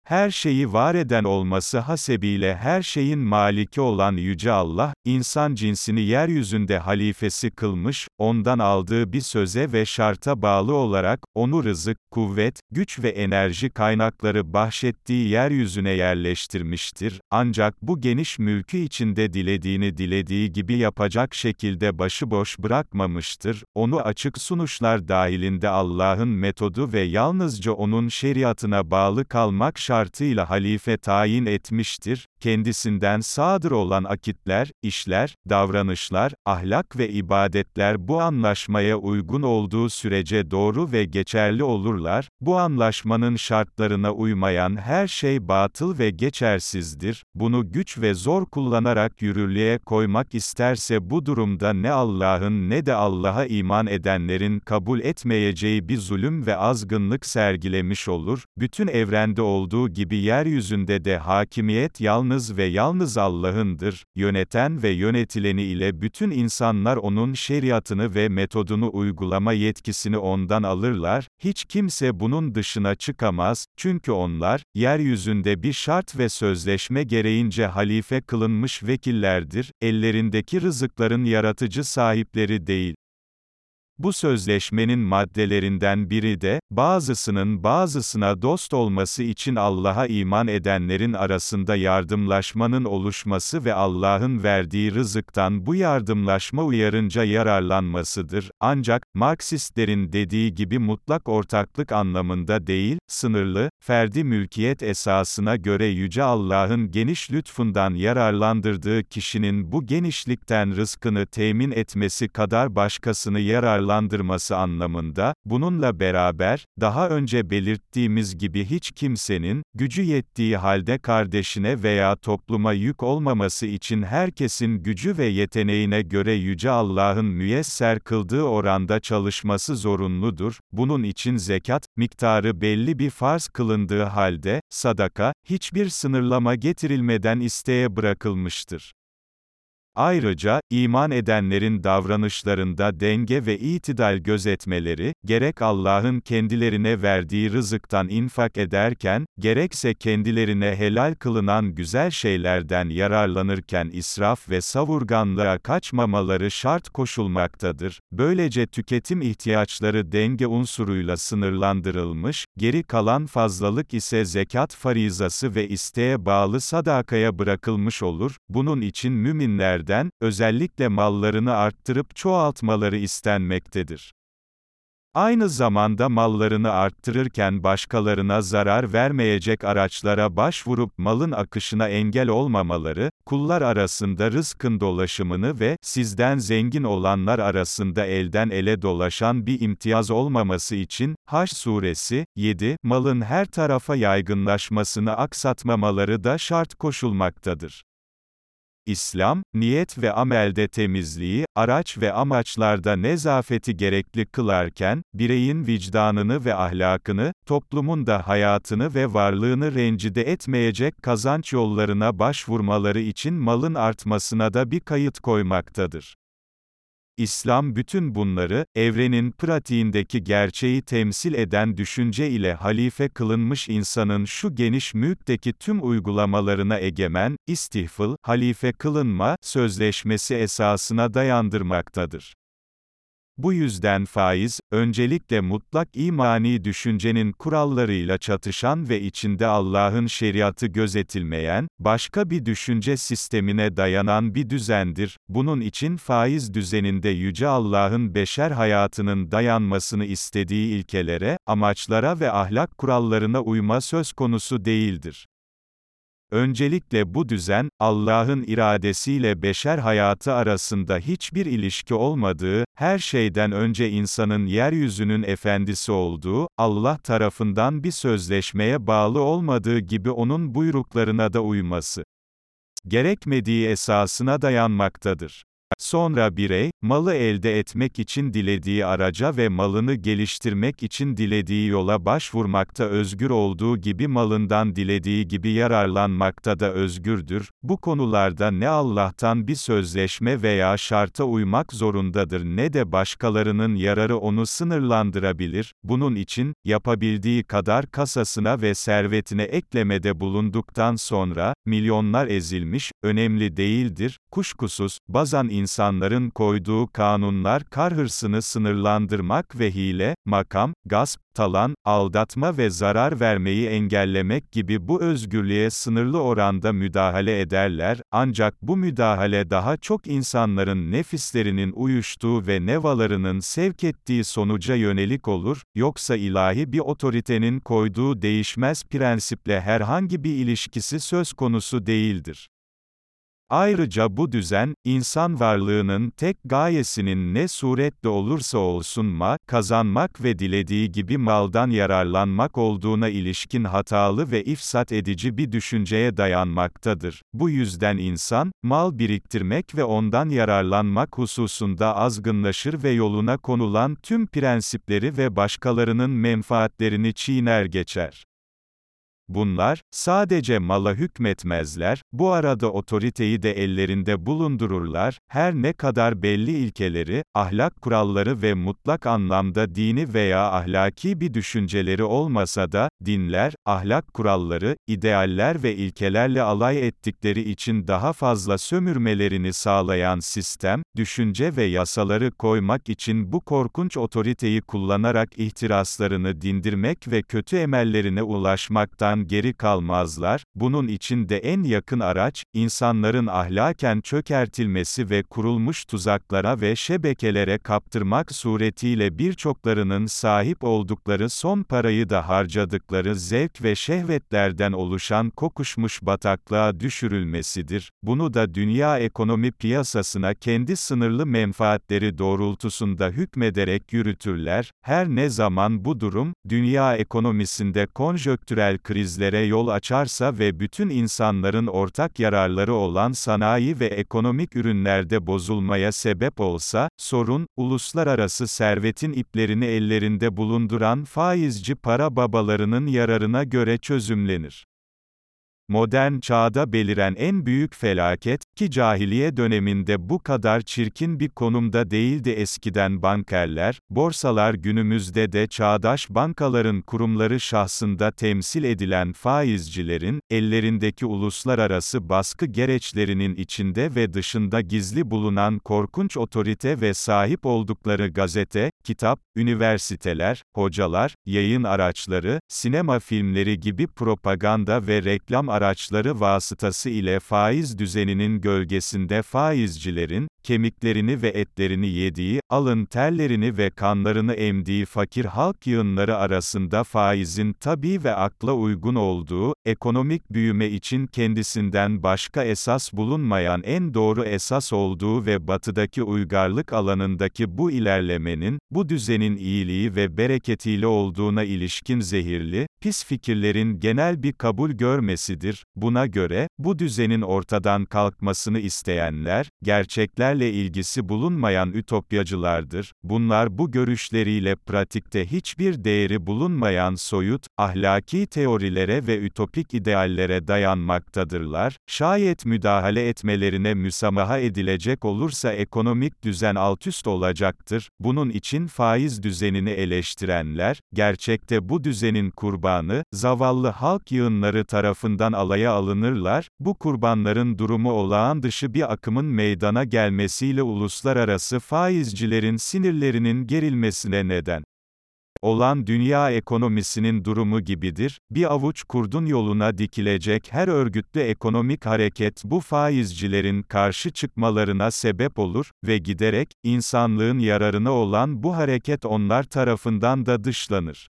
her şeyi var eden olması hasebiyle her şeyin maliki olan Yüce Allah, insan cinsini yeryüzünde halifesi kılmış, ondan aldığı bir söze ve şarta bağlı olarak, onu rızık, kuvvet, güç ve enerji kaynakları bahşettiği yeryüzüne yerleştirmiştir, ancak bu geniş mülkü içinde dilediğini dilediği gibi yapacak şekilde başıboş bırakmamıştır, onu açık sunuşlar dahilinde Allah'ın metodu ve yalnızca onun şeriatına bağlı kalmak şart şartıyla halife tayin etmiştir, kendisinden sadır olan akitler, işler, davranışlar, ahlak ve ibadetler bu anlaşmaya uygun olduğu sürece doğru ve geçerli olurlar, bu anlaşmanın şartlarına uymayan her şey batıl ve geçersizdir, bunu güç ve zor kullanarak yürürlüğe koymak isterse bu durumda ne Allah'ın ne de Allah'a iman edenlerin kabul etmeyeceği bir zulüm ve azgınlık sergilemiş olur, bütün evrende olduğu gibi yeryüzünde de hakimiyet yalnız ve yalnız Allah'ındır, yöneten ve yönetileni ile bütün insanlar onun şeriatını ve metodunu uygulama yetkisini ondan alırlar, hiç kimse bunun dışına çıkamaz, çünkü onlar, yeryüzünde bir şart ve sözleşme gereğince halife kılınmış vekillerdir, ellerindeki rızıkların yaratıcı sahipleri değil. Bu sözleşmenin maddelerinden biri de, bazısının bazısına dost olması için Allah'a iman edenlerin arasında yardımlaşmanın oluşması ve Allah'ın verdiği rızıktan bu yardımlaşma uyarınca yararlanmasıdır. Ancak, Marksistlerin dediği gibi mutlak ortaklık anlamında değil, sınırlı, ferdi mülkiyet esasına göre Yüce Allah'ın geniş lütfundan yararlandırdığı kişinin bu genişlikten rızkını temin etmesi kadar başkasını yararlandırmaktadır yararlandırması anlamında, bununla beraber, daha önce belirttiğimiz gibi hiç kimsenin, gücü yettiği halde kardeşine veya topluma yük olmaması için herkesin gücü ve yeteneğine göre Yüce Allah'ın müyesser kıldığı oranda çalışması zorunludur, bunun için zekat, miktarı belli bir farz kılındığı halde, sadaka, hiçbir sınırlama getirilmeden isteğe bırakılmıştır. Ayrıca, iman edenlerin davranışlarında denge ve itidal gözetmeleri, gerek Allah'ın kendilerine verdiği rızıktan infak ederken, gerekse kendilerine helal kılınan güzel şeylerden yararlanırken israf ve savurganlığa kaçmamaları şart koşulmaktadır. Böylece tüketim ihtiyaçları denge unsuruyla sınırlandırılmış, geri kalan fazlalık ise zekat farizası ve isteğe bağlı sadakaya bırakılmış olur. Bunun için müminler kişilerden, özellikle mallarını arttırıp çoğaltmaları istenmektedir. Aynı zamanda mallarını arttırırken başkalarına zarar vermeyecek araçlara başvurup malın akışına engel olmamaları, kullar arasında rızkın dolaşımını ve sizden zengin olanlar arasında elden ele dolaşan bir imtiyaz olmaması için Haş suresi 7 malın her tarafa yaygınlaşmasını aksatmamaları da şart koşulmaktadır. İslam, niyet ve amelde temizliği, araç ve amaçlarda nezafeti gerekli kılarken, bireyin vicdanını ve ahlakını, toplumun da hayatını ve varlığını rencide etmeyecek kazanç yollarına başvurmaları için malın artmasına da bir kayıt koymaktadır. İslam bütün bunları, evrenin pratiğindeki gerçeği temsil eden düşünce ile halife kılınmış insanın şu geniş mülkteki tüm uygulamalarına egemen, istihfıl, halife kılınma, sözleşmesi esasına dayandırmaktadır. Bu yüzden faiz, öncelikle mutlak imani düşüncenin kurallarıyla çatışan ve içinde Allah'ın şeriatı gözetilmeyen, başka bir düşünce sistemine dayanan bir düzendir. Bunun için faiz düzeninde Yüce Allah'ın beşer hayatının dayanmasını istediği ilkelere, amaçlara ve ahlak kurallarına uyma söz konusu değildir. Öncelikle bu düzen, Allah'ın iradesiyle beşer hayatı arasında hiçbir ilişki olmadığı, her şeyden önce insanın yeryüzünün efendisi olduğu, Allah tarafından bir sözleşmeye bağlı olmadığı gibi onun buyruklarına da uyması gerekmediği esasına dayanmaktadır. Sonra birey, malı elde etmek için dilediği araca ve malını geliştirmek için dilediği yola başvurmakta özgür olduğu gibi malından dilediği gibi yararlanmakta da özgürdür. Bu konularda ne Allah'tan bir sözleşme veya şarta uymak zorundadır ne de başkalarının yararı onu sınırlandırabilir. Bunun için, yapabildiği kadar kasasına ve servetine eklemede bulunduktan sonra, milyonlar ezilmiş, önemli değildir, kuşkusuz, bazan insanların koyduğu kanunlar kar hırsını sınırlandırmak ve hile, makam, gasp, talan, aldatma ve zarar vermeyi engellemek gibi bu özgürlüğe sınırlı oranda müdahale ederler, ancak bu müdahale daha çok insanların nefislerinin uyuştuğu ve nevalarının sevk ettiği sonuca yönelik olur, yoksa ilahi bir otoritenin koyduğu değişmez prensiple herhangi bir ilişkisi söz konusu değildir. Ayrıca bu düzen, insan varlığının tek gayesinin ne suretle olursa olsun ma, kazanmak ve dilediği gibi maldan yararlanmak olduğuna ilişkin hatalı ve ifsat edici bir düşünceye dayanmaktadır. Bu yüzden insan, mal biriktirmek ve ondan yararlanmak hususunda azgınlaşır ve yoluna konulan tüm prensipleri ve başkalarının menfaatlerini çiğner geçer. Bunlar, sadece mala hükmetmezler, bu arada otoriteyi de ellerinde bulundururlar, her ne kadar belli ilkeleri, ahlak kuralları ve mutlak anlamda dini veya ahlaki bir düşünceleri olmasa da, dinler, ahlak kuralları, idealler ve ilkelerle alay ettikleri için daha fazla sömürmelerini sağlayan sistem, düşünce ve yasaları koymak için bu korkunç otoriteyi kullanarak ihtiraslarını dindirmek ve kötü emellerine ulaşmaktan bunlardan geri kalmazlar, bunun için de en yakın araç, insanların ahlaken çökertilmesi ve kurulmuş tuzaklara ve şebekelere kaptırmak suretiyle birçoklarının sahip oldukları son parayı da harcadıkları zevk ve şehvetlerden oluşan kokuşmuş bataklığa düşürülmesidir. Bunu da dünya ekonomi piyasasına kendi sınırlı menfaatleri doğrultusunda hükmederek yürütürler, her ne zaman bu durum, dünya ekonomisinde konjöktürel kriz krizlere yol açarsa ve bütün insanların ortak yararları olan sanayi ve ekonomik ürünlerde bozulmaya sebep olsa, sorun, uluslararası servetin iplerini ellerinde bulunduran faizci para babalarının yararına göre çözümlenir. Modern çağda beliren en büyük felaket, ki cahiliye döneminde bu kadar çirkin bir konumda değildi eskiden bankerler, borsalar günümüzde de çağdaş bankaların kurumları şahsında temsil edilen faizcilerin, ellerindeki uluslararası baskı gereçlerinin içinde ve dışında gizli bulunan korkunç otorite ve sahip oldukları gazete, kitap, üniversiteler, hocalar, yayın araçları, sinema filmleri gibi propaganda ve reklam araçları vasıtası ile faiz düzeninin gölgesinde faizcilerin, kemiklerini ve etlerini yediği, alın terlerini ve kanlarını emdiği fakir halk yığınları arasında faizin tabi ve akla uygun olduğu, ekonomik büyüme için kendisinden başka esas bulunmayan en doğru esas olduğu ve batıdaki uygarlık alanındaki bu ilerlemenin, bu düzenin iyiliği ve bereketiyle olduğuna ilişkin zehirli, pis fikirlerin genel bir kabul görmesidir. Buna göre, bu düzenin ortadan kalkmasını isteyenler, gerçeklerle ilgisi bulunmayan ütopyacılardır. Bunlar bu görüşleriyle pratikte hiçbir değeri bulunmayan soyut, ahlaki teorilere ve ütopik ideallere dayanmaktadırlar. Şayet müdahale etmelerine müsamaha edilecek olursa ekonomik düzen altüst olacaktır. Bunun için faiz düzenini eleştirenler, gerçekte bu düzenin kurbanı, zavallı halk yığınları tarafından alaya alınırlar, bu kurbanların durumu olağan dışı bir akımın meydana gelmesi gelmesiyle uluslararası faizcilerin sinirlerinin gerilmesine neden olan dünya ekonomisinin durumu gibidir, bir avuç kurdun yoluna dikilecek her örgütlü ekonomik hareket bu faizcilerin karşı çıkmalarına sebep olur ve giderek, insanlığın yararına olan bu hareket onlar tarafından da dışlanır.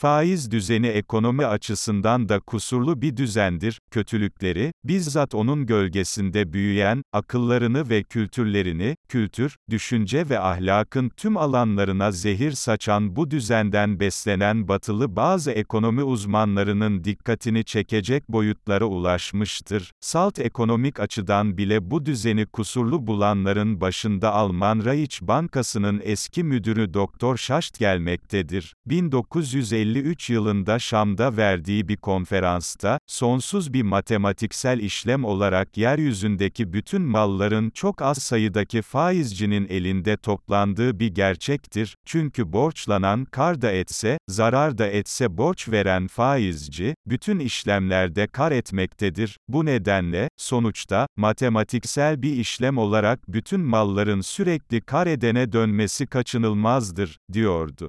Faiz düzeni ekonomi açısından da kusurlu bir düzendir, kötülükleri, bizzat onun gölgesinde büyüyen, akıllarını ve kültürlerini, kültür, düşünce ve ahlakın tüm alanlarına zehir saçan bu düzenden beslenen batılı bazı ekonomi uzmanlarının dikkatini çekecek boyutlara ulaşmıştır. Salt ekonomik açıdan bile bu düzeni kusurlu bulanların başında Alman Reich Bankası'nın eski müdürü Doktor Schacht gelmektedir. 1950 1953 yılında Şam'da verdiği bir konferansta, sonsuz bir matematiksel işlem olarak yeryüzündeki bütün malların çok az sayıdaki faizcinin elinde toplandığı bir gerçektir, çünkü borçlanan kar da etse, zarar da etse borç veren faizci, bütün işlemlerde kar etmektedir. Bu nedenle, sonuçta, matematiksel bir işlem olarak bütün malların sürekli kar edene dönmesi kaçınılmazdır, diyordu.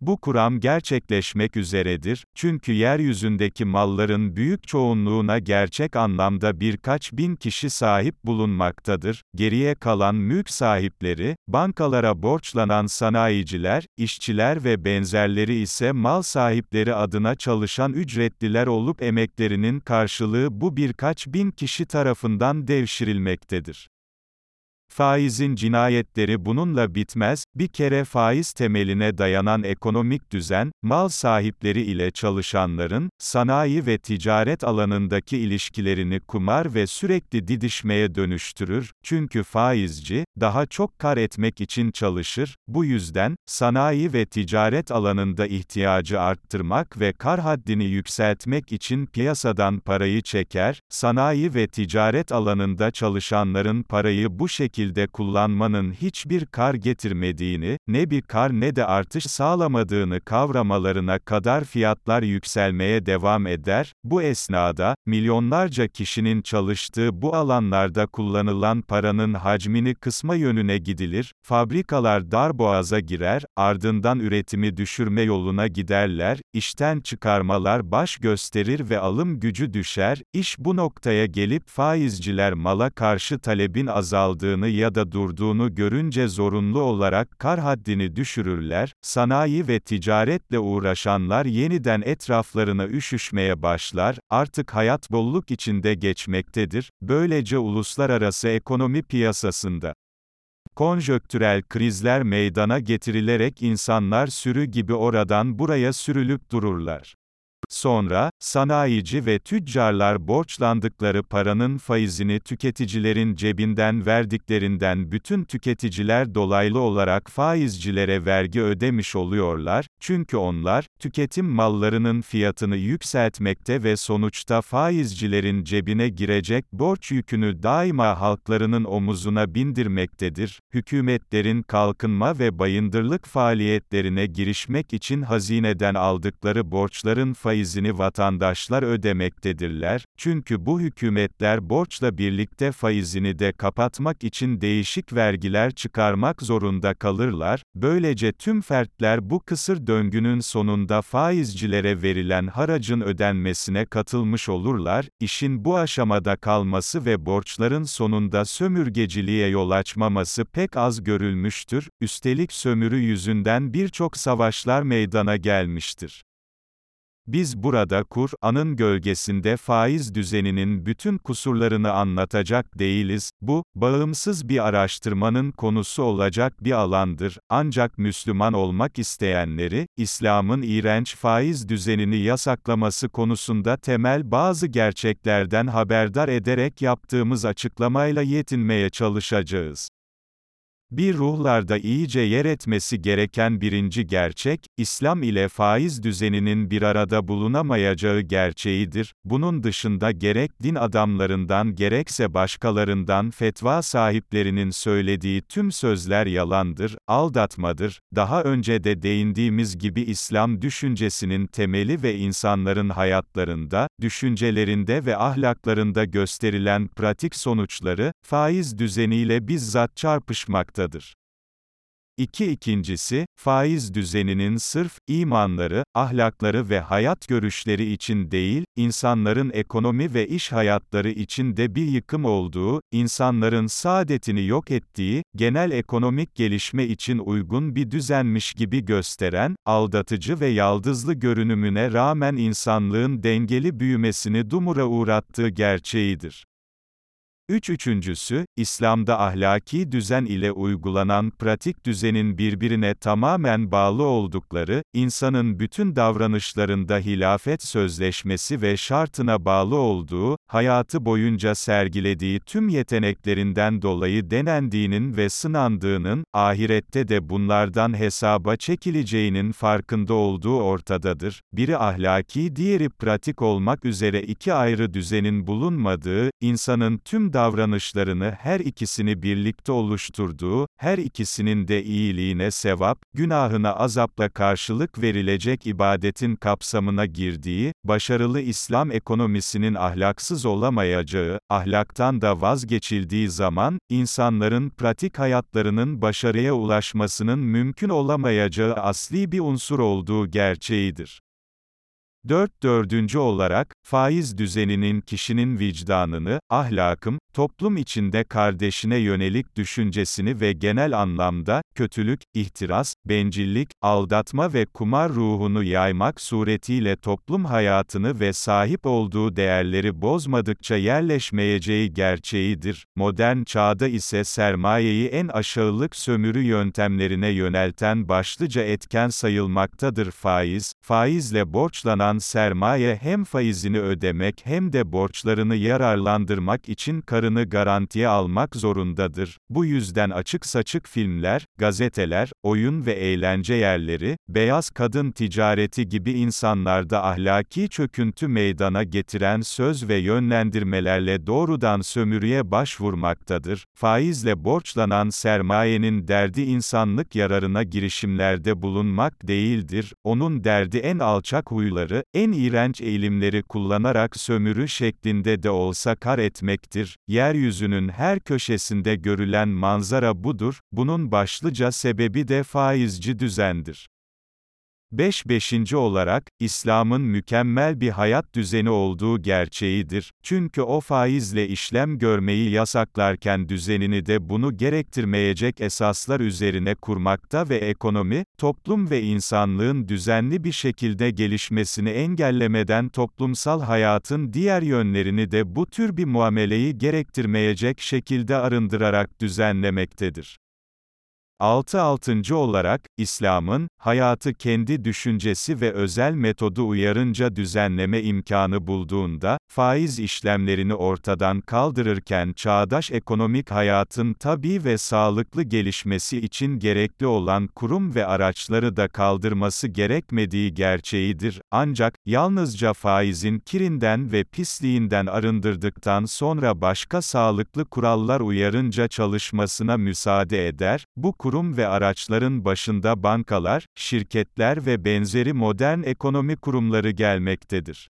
Bu kuram gerçekleşmek üzeredir, çünkü yeryüzündeki malların büyük çoğunluğuna gerçek anlamda birkaç bin kişi sahip bulunmaktadır, geriye kalan mülk sahipleri, bankalara borçlanan sanayiciler, işçiler ve benzerleri ise mal sahipleri adına çalışan ücretliler olup emeklerinin karşılığı bu birkaç bin kişi tarafından devşirilmektedir. Faizin cinayetleri bununla bitmez, bir kere faiz temeline dayanan ekonomik düzen, mal sahipleri ile çalışanların, sanayi ve ticaret alanındaki ilişkilerini kumar ve sürekli didişmeye dönüştürür, çünkü faizci, daha çok kar etmek için çalışır, bu yüzden, sanayi ve ticaret alanında ihtiyacı arttırmak ve kar haddini yükseltmek için piyasadan parayı çeker, sanayi ve ticaret alanında çalışanların parayı bu şekilde kullanmanın hiçbir kar getirmediğini, ne bir kar ne de artış sağlamadığını kavramalarına kadar fiyatlar yükselmeye devam eder, bu esnada, milyonlarca kişinin çalıştığı bu alanlarda kullanılan paranın hacmini kısma yönüne gidilir, fabrikalar darboğaza girer, ardından üretimi düşürme yoluna giderler, işten çıkarmalar baş gösterir ve alım gücü düşer, iş bu noktaya gelip faizciler mala karşı talebin azaldığını ya da durduğunu görünce zorunlu olarak kar haddini düşürürler, sanayi ve ticaretle uğraşanlar yeniden etraflarına üşüşmeye başlar, artık hayat bolluk içinde geçmektedir, böylece uluslararası ekonomi piyasasında konjöktürel krizler meydana getirilerek insanlar sürü gibi oradan buraya sürülüp dururlar. Sonra, sanayici ve tüccarlar borçlandıkları paranın faizini tüketicilerin cebinden verdiklerinden bütün tüketiciler dolaylı olarak faizcilere vergi ödemiş oluyorlar, çünkü onlar, tüketim mallarının fiyatını yükseltmekte ve sonuçta faizcilerin cebine girecek borç yükünü daima halklarının omuzuna bindirmektedir. Hükümetlerin kalkınma ve bayındırlık faaliyetlerine girişmek için hazineden aldıkları borçların faiz faizini vatandaşlar ödemektedirler, çünkü bu hükümetler borçla birlikte faizini de kapatmak için değişik vergiler çıkarmak zorunda kalırlar, böylece tüm fertler bu kısır döngünün sonunda faizcilere verilen haracın ödenmesine katılmış olurlar, işin bu aşamada kalması ve borçların sonunda sömürgeciliğe yol açmaması pek az görülmüştür, üstelik sömürü yüzünden birçok savaşlar meydana gelmiştir. Biz burada Kur'an'ın gölgesinde faiz düzeninin bütün kusurlarını anlatacak değiliz, bu, bağımsız bir araştırmanın konusu olacak bir alandır, ancak Müslüman olmak isteyenleri, İslam'ın iğrenç faiz düzenini yasaklaması konusunda temel bazı gerçeklerden haberdar ederek yaptığımız açıklamayla yetinmeye çalışacağız. Bir ruhlarda iyice yer etmesi gereken birinci gerçek, İslam ile faiz düzeninin bir arada bulunamayacağı gerçeğidir. Bunun dışında gerek din adamlarından gerekse başkalarından fetva sahiplerinin söylediği tüm sözler yalandır, aldatmadır. Daha önce de değindiğimiz gibi İslam düşüncesinin temeli ve insanların hayatlarında, düşüncelerinde ve ahlaklarında gösterilen pratik sonuçları, faiz düzeniyle bizzat çarpışmaktadır olmaktadır. İki ikincisi, faiz düzeninin sırf, imanları, ahlakları ve hayat görüşleri için değil, insanların ekonomi ve iş hayatları için de bir yıkım olduğu, insanların saadetini yok ettiği, genel ekonomik gelişme için uygun bir düzenmiş gibi gösteren, aldatıcı ve yaldızlı görünümüne rağmen insanlığın dengeli büyümesini dumura uğrattığı gerçeğidir. Üç üçüncüsü, İslam'da ahlaki düzen ile uygulanan pratik düzenin birbirine tamamen bağlı oldukları, insanın bütün davranışlarında hilafet sözleşmesi ve şartına bağlı olduğu, hayatı boyunca sergilediği tüm yeteneklerinden dolayı denendiğinin ve sınandığının, ahirette de bunlardan hesaba çekileceğinin farkında olduğu ortadadır. Biri ahlaki diğeri pratik olmak üzere iki ayrı düzenin bulunmadığı, insanın tüm davranışlarını her ikisini birlikte oluşturduğu, her ikisinin de iyiliğine sevap, günahına azapla karşılık verilecek ibadetin kapsamına girdiği, başarılı İslam ekonomisinin ahlaksız olamayacağı, ahlaktan da vazgeçildiği zaman, insanların pratik hayatlarının başarıya ulaşmasının mümkün olamayacağı asli bir unsur olduğu gerçeğidir. 4. Dördüncü olarak, faiz düzeninin kişinin vicdanını, ahlakım, toplum içinde kardeşine yönelik düşüncesini ve genel anlamda, kötülük, ihtiras, bencillik, aldatma ve kumar ruhunu yaymak suretiyle toplum hayatını ve sahip olduğu değerleri bozmadıkça yerleşmeyeceği gerçeğidir. Modern çağda ise sermayeyi en aşağılık sömürü yöntemlerine yönelten başlıca etken sayılmaktadır faiz. Faizle borçlanan sermaye hem faizini ödemek hem de borçlarını yararlandırmak için karı haklarını garantiye almak zorundadır. Bu yüzden açık saçık filmler, gazeteler, oyun ve eğlence yerleri, beyaz kadın ticareti gibi insanlarda ahlaki çöküntü meydana getiren söz ve yönlendirmelerle doğrudan sömürüye başvurmaktadır. Faizle borçlanan sermayenin derdi insanlık yararına girişimlerde bulunmak değildir, onun derdi en alçak huyları, en iğrenç eğilimleri kullanarak sömürü şeklinde de olsa kar etmektir yeryüzünün her köşesinde görülen manzara budur, bunun başlıca sebebi de faizci düzendir. 5. Beşinci olarak, İslam'ın mükemmel bir hayat düzeni olduğu gerçeğidir. Çünkü o faizle işlem görmeyi yasaklarken düzenini de bunu gerektirmeyecek esaslar üzerine kurmakta ve ekonomi, toplum ve insanlığın düzenli bir şekilde gelişmesini engellemeden toplumsal hayatın diğer yönlerini de bu tür bir muameleyi gerektirmeyecek şekilde arındırarak düzenlemektedir. 6. Altıncı olarak, İslam'ın, hayatı kendi düşüncesi ve özel metodu uyarınca düzenleme imkanı bulduğunda, faiz işlemlerini ortadan kaldırırken çağdaş ekonomik hayatın tabi ve sağlıklı gelişmesi için gerekli olan kurum ve araçları da kaldırması gerekmediği gerçeğidir. Ancak, yalnızca faizin kirinden ve pisliğinden arındırdıktan sonra başka sağlıklı kurallar uyarınca çalışmasına müsaade eder, bu kurum ve araçların başında bankalar, şirketler ve benzeri modern ekonomi kurumları gelmektedir.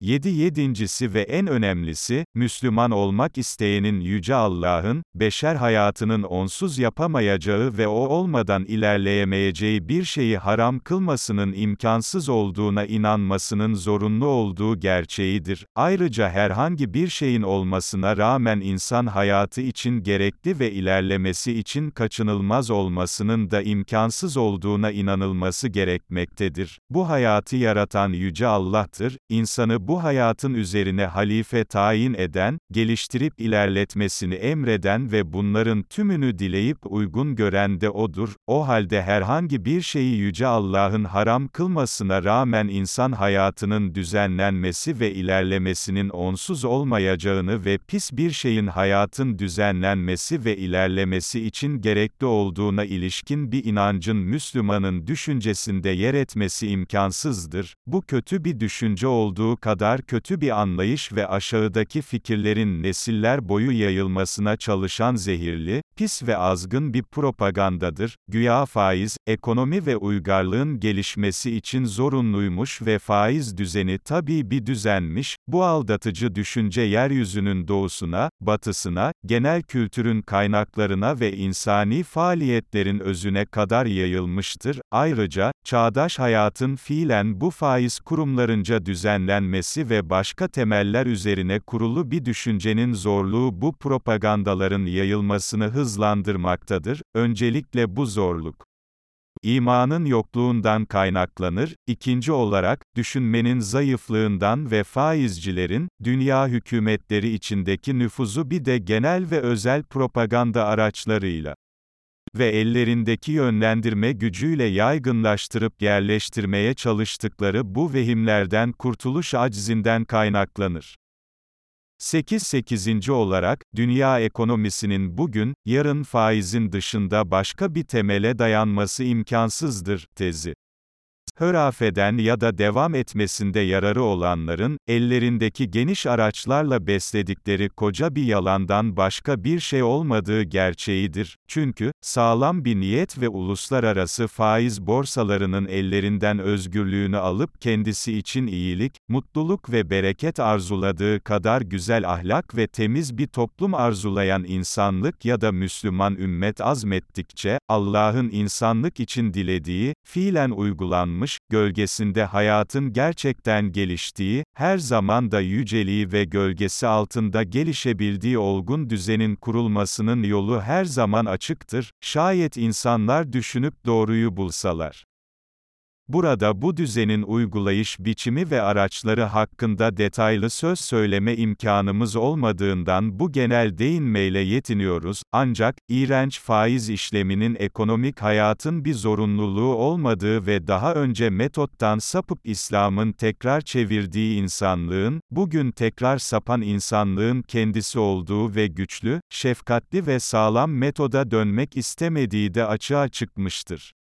7. Yedincisi ve en önemlisi, Müslüman olmak isteyenin Yüce Allah'ın, beşer hayatının onsuz yapamayacağı ve o olmadan ilerleyemeyeceği bir şeyi haram kılmasının imkansız olduğuna inanmasının zorunlu olduğu gerçeğidir. Ayrıca herhangi bir şeyin olmasına rağmen insan hayatı için gerekli ve ilerlemesi için kaçınılmaz olmasının da imkansız olduğuna inanılması gerekmektedir. Bu hayatı yaratan Yüce Allah'tır, insanı bu hayatın üzerine halife tayin eden, geliştirip ilerletmesini emreden ve bunların tümünü dileyip uygun gören de O'dur, o halde herhangi bir şeyi Yüce Allah'ın haram kılmasına rağmen insan hayatının düzenlenmesi ve ilerlemesinin onsuz olmayacağını ve pis bir şeyin hayatın düzenlenmesi ve ilerlemesi için gerekli olduğuna ilişkin bir inancın Müslümanın düşüncesinde yer etmesi imkansızdır. Bu kötü bir düşünce olduğu kadar kötü bir anlayış ve aşağıdaki fikirlerin nesiller boyu yayılmasına çalışan zehirli, pis ve azgın bir propagandadır. Güya faiz, ekonomi ve uygarlığın gelişmesi için zorunluymuş ve faiz düzeni tabii bir düzenmiş, bu aldatıcı düşünce yeryüzünün doğusuna, batısına, genel kültürün kaynaklarına ve insani faaliyetlerin özüne kadar yayılmıştır. Ayrıca, çağdaş hayatın fiilen bu faiz kurumlarınca düzenlenmesi ve başka temeller üzerine kurulu bir düşüncenin zorluğu bu propagandaların yayılmasını hızlandırmaktadır. Öncelikle bu zorluk İmanın yokluğundan kaynaklanır, ikinci olarak, düşünmenin zayıflığından ve faizcilerin, dünya hükümetleri içindeki nüfuzu bir de genel ve özel propaganda araçlarıyla ve ellerindeki yönlendirme gücüyle yaygınlaştırıp yerleştirmeye çalıştıkları bu vehimlerden kurtuluş aczinden kaynaklanır. 8-8. olarak, dünya ekonomisinin bugün, yarın faizin dışında başka bir temele dayanması imkansızdır, tezi hörafeden ya da devam etmesinde yararı olanların, ellerindeki geniş araçlarla besledikleri koca bir yalandan başka bir şey olmadığı gerçeğidir. Çünkü, sağlam bir niyet ve uluslararası faiz borsalarının ellerinden özgürlüğünü alıp kendisi için iyilik, mutluluk ve bereket arzuladığı kadar güzel ahlak ve temiz bir toplum arzulayan insanlık ya da Müslüman ümmet azmettikçe, Allah'ın insanlık için dilediği, fiilen uygulanmış, kalmış, gölgesinde hayatın gerçekten geliştiği, her zaman da yüceliği ve gölgesi altında gelişebildiği olgun düzenin kurulmasının yolu her zaman açıktır, şayet insanlar düşünüp doğruyu bulsalar. Burada bu düzenin uygulayış biçimi ve araçları hakkında detaylı söz söyleme imkanımız olmadığından bu genel değinmeyle yetiniyoruz, ancak, iğrenç faiz işleminin ekonomik hayatın bir zorunluluğu olmadığı ve daha önce metottan sapıp İslam'ın tekrar çevirdiği insanlığın, bugün tekrar sapan insanlığın kendisi olduğu ve güçlü, şefkatli ve sağlam metoda dönmek istemediği de açığa çıkmıştır.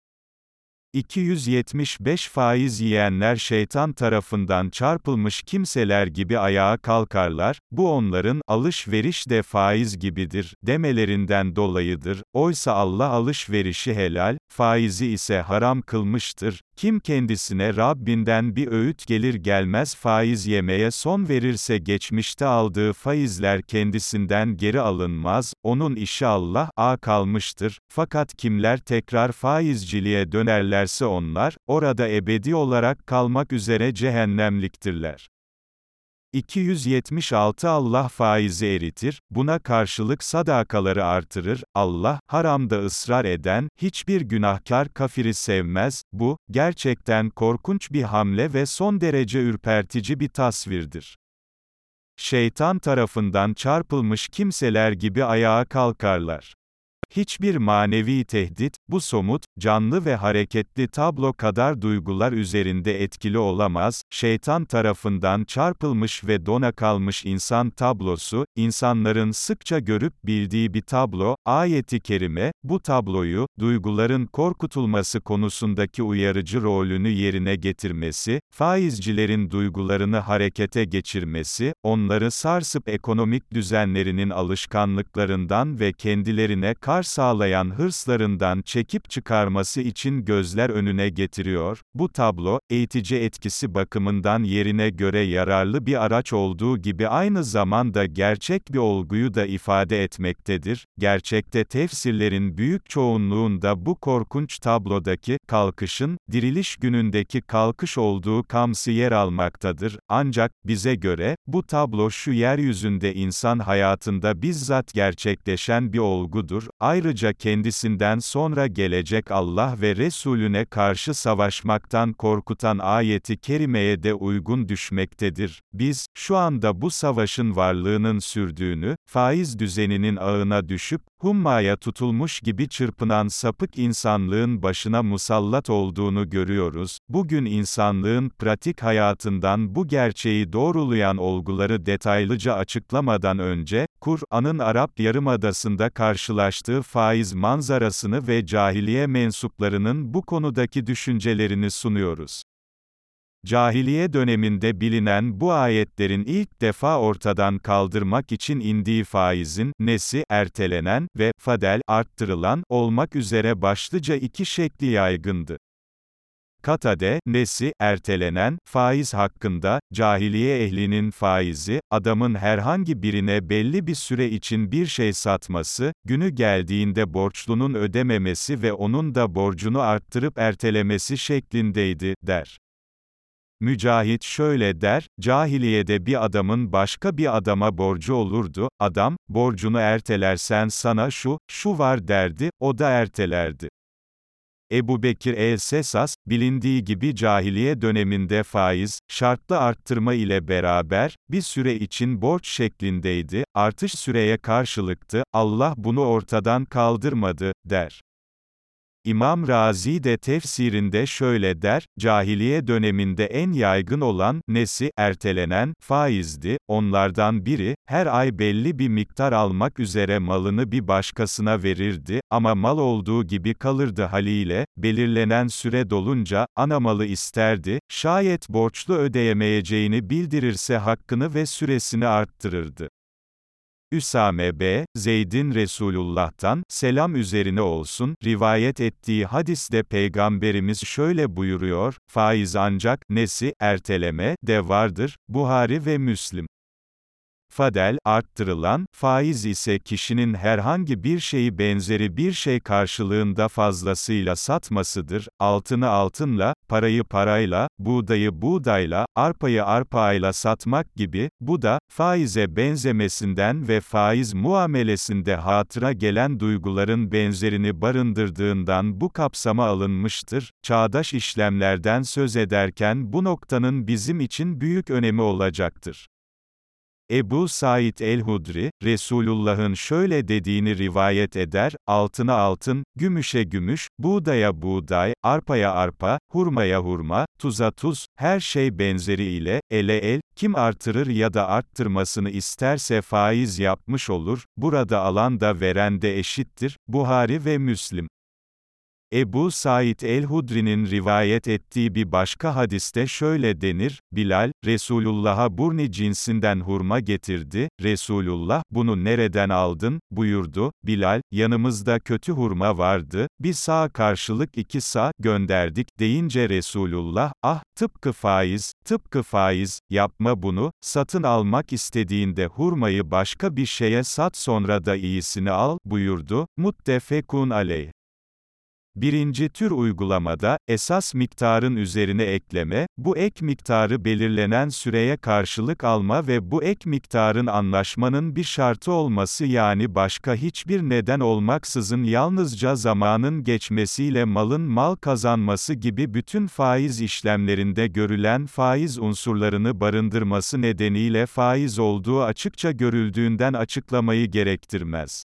275 faiz yiyenler şeytan tarafından çarpılmış kimseler gibi ayağa kalkarlar, bu onların, alışveriş de faiz gibidir, demelerinden dolayıdır, oysa Allah alışverişi helal, faizi ise haram kılmıştır, kim kendisine Rabbinden bir öğüt gelir gelmez faiz yemeye son verirse geçmişte aldığı faizler kendisinden geri alınmaz, onun işi Allah, a kalmıştır, fakat kimler tekrar faizciliğe dönerler ederse onlar, orada ebedi olarak kalmak üzere cehennemliktirler. 276 Allah faizi eritir, buna karşılık sadakaları artırır, Allah, haramda ısrar eden, hiçbir günahkar kafiri sevmez, bu, gerçekten korkunç bir hamle ve son derece ürpertici bir tasvirdir. Şeytan tarafından çarpılmış kimseler gibi ayağa kalkarlar. Hiçbir manevi tehdit, bu somut, canlı ve hareketli tablo kadar duygular üzerinde etkili olamaz, şeytan tarafından çarpılmış ve dona kalmış insan tablosu, insanların sıkça görüp bildiği bir tablo, ayeti kerime, bu tabloyu, duyguların korkutulması konusundaki uyarıcı rolünü yerine getirmesi, faizcilerin duygularını harekete geçirmesi, onları sarsıp ekonomik düzenlerinin alışkanlıklarından ve kendilerine karşı sağlayan hırslarından çekip çıkarması için gözler önüne getiriyor. Bu tablo, eğitici etkisi bakımından yerine göre yararlı bir araç olduğu gibi aynı zamanda gerçek bir olguyu da ifade etmektedir. Gerçekte tefsirlerin büyük çoğunluğunda bu korkunç tablodaki kalkışın diriliş günündeki kalkış olduğu kamsı yer almaktadır. Ancak bize göre bu tablo şu yeryüzünde insan hayatında bizzat gerçekleşen bir olgudur. ayrıca kendisinden sonra gelecek Allah ve Resulüne karşı savaşmaktan korkutan ayeti kerimeye de uygun düşmektedir. Biz, şu anda bu savaşın varlığının sürdüğünü, faiz düzeninin ağına düşüp, hummaya tutulmuş gibi çırpınan sapık insanlığın başına musallat olduğunu görüyoruz. Bugün insanlığın pratik hayatından bu gerçeği doğrulayan olguları detaylıca açıklamadan önce, Kur'an'ın Arap Yarımadası'nda karşılaştığı faiz manzarasını ve cahiliye mensuplarının bu konudaki düşüncelerini sunuyoruz. Cahiliye döneminde bilinen bu ayetlerin ilk defa ortadan kaldırmak için indiği faizin, nesi, ertelenen ve, fadel, arttırılan, olmak üzere başlıca iki şekli yaygındı. Katade, nesi, ertelenen, faiz hakkında, cahiliye ehlinin faizi, adamın herhangi birine belli bir süre için bir şey satması, günü geldiğinde borçlunun ödememesi ve onun da borcunu arttırıp ertelemesi şeklindeydi, der. Mücahit şöyle der, cahiliyede bir adamın başka bir adama borcu olurdu, adam, borcunu ertelersen sana şu, şu var derdi, o da ertelerdi. Ebu Bekir el-Sesas, bilindiği gibi cahiliye döneminde faiz, şartlı arttırma ile beraber, bir süre için borç şeklindeydi, artış süreye karşılıktı, Allah bunu ortadan kaldırmadı, der. İmam Razi de tefsirinde şöyle der, cahiliye döneminde en yaygın olan, nesi, ertelenen, faizdi, onlardan biri, her ay belli bir miktar almak üzere malını bir başkasına verirdi, ama mal olduğu gibi kalırdı haliyle, belirlenen süre dolunca, ana malı isterdi, şayet borçlu ödeyemeyeceğini bildirirse hakkını ve süresini arttırırdı. Üsame B. Zeyd'in Resulullah'tan, selam üzerine olsun, rivayet ettiği hadiste Peygamberimiz şöyle buyuruyor, faiz ancak, nesi, erteleme, de vardır, Buhari ve Müslim. Fadel, arttırılan, faiz ise kişinin herhangi bir şeyi benzeri bir şey karşılığında fazlasıyla satmasıdır, altını altınla, parayı parayla, buğdayı buğdayla, arpayı arpayla satmak gibi, bu da, faize benzemesinden ve faiz muamelesinde hatıra gelen duyguların benzerini barındırdığından bu kapsama alınmıştır. Çağdaş işlemlerden söz ederken bu noktanın bizim için büyük önemi olacaktır. Ebu Said el-Hudri, Resulullah'ın şöyle dediğini rivayet eder, altına altın, gümüşe gümüş, buğdaya buğday, arpaya arpa, hurmaya hurma, tuza tuz, her şey benzeri ile, ele el, kim artırır ya da arttırmasını isterse faiz yapmış olur, burada alan da veren de eşittir, Buhari ve Müslim. Ebu Said el-Hudri'nin rivayet ettiği bir başka hadiste şöyle denir, Bilal, Resulullah'a burni cinsinden hurma getirdi, Resulullah, bunu nereden aldın, buyurdu, Bilal, yanımızda kötü hurma vardı, bir sağ karşılık iki sağ, gönderdik, deyince Resulullah, ah, tıpkı faiz, tıpkı faiz, yapma bunu, satın almak istediğinde hurmayı başka bir şeye sat sonra da iyisini al, buyurdu, muttefekun aleyh. Birinci tür uygulamada, esas miktarın üzerine ekleme, bu ek miktarı belirlenen süreye karşılık alma ve bu ek miktarın anlaşmanın bir şartı olması yani başka hiçbir neden olmaksızın yalnızca zamanın geçmesiyle malın mal kazanması gibi bütün faiz işlemlerinde görülen faiz unsurlarını barındırması nedeniyle faiz olduğu açıkça görüldüğünden açıklamayı gerektirmez.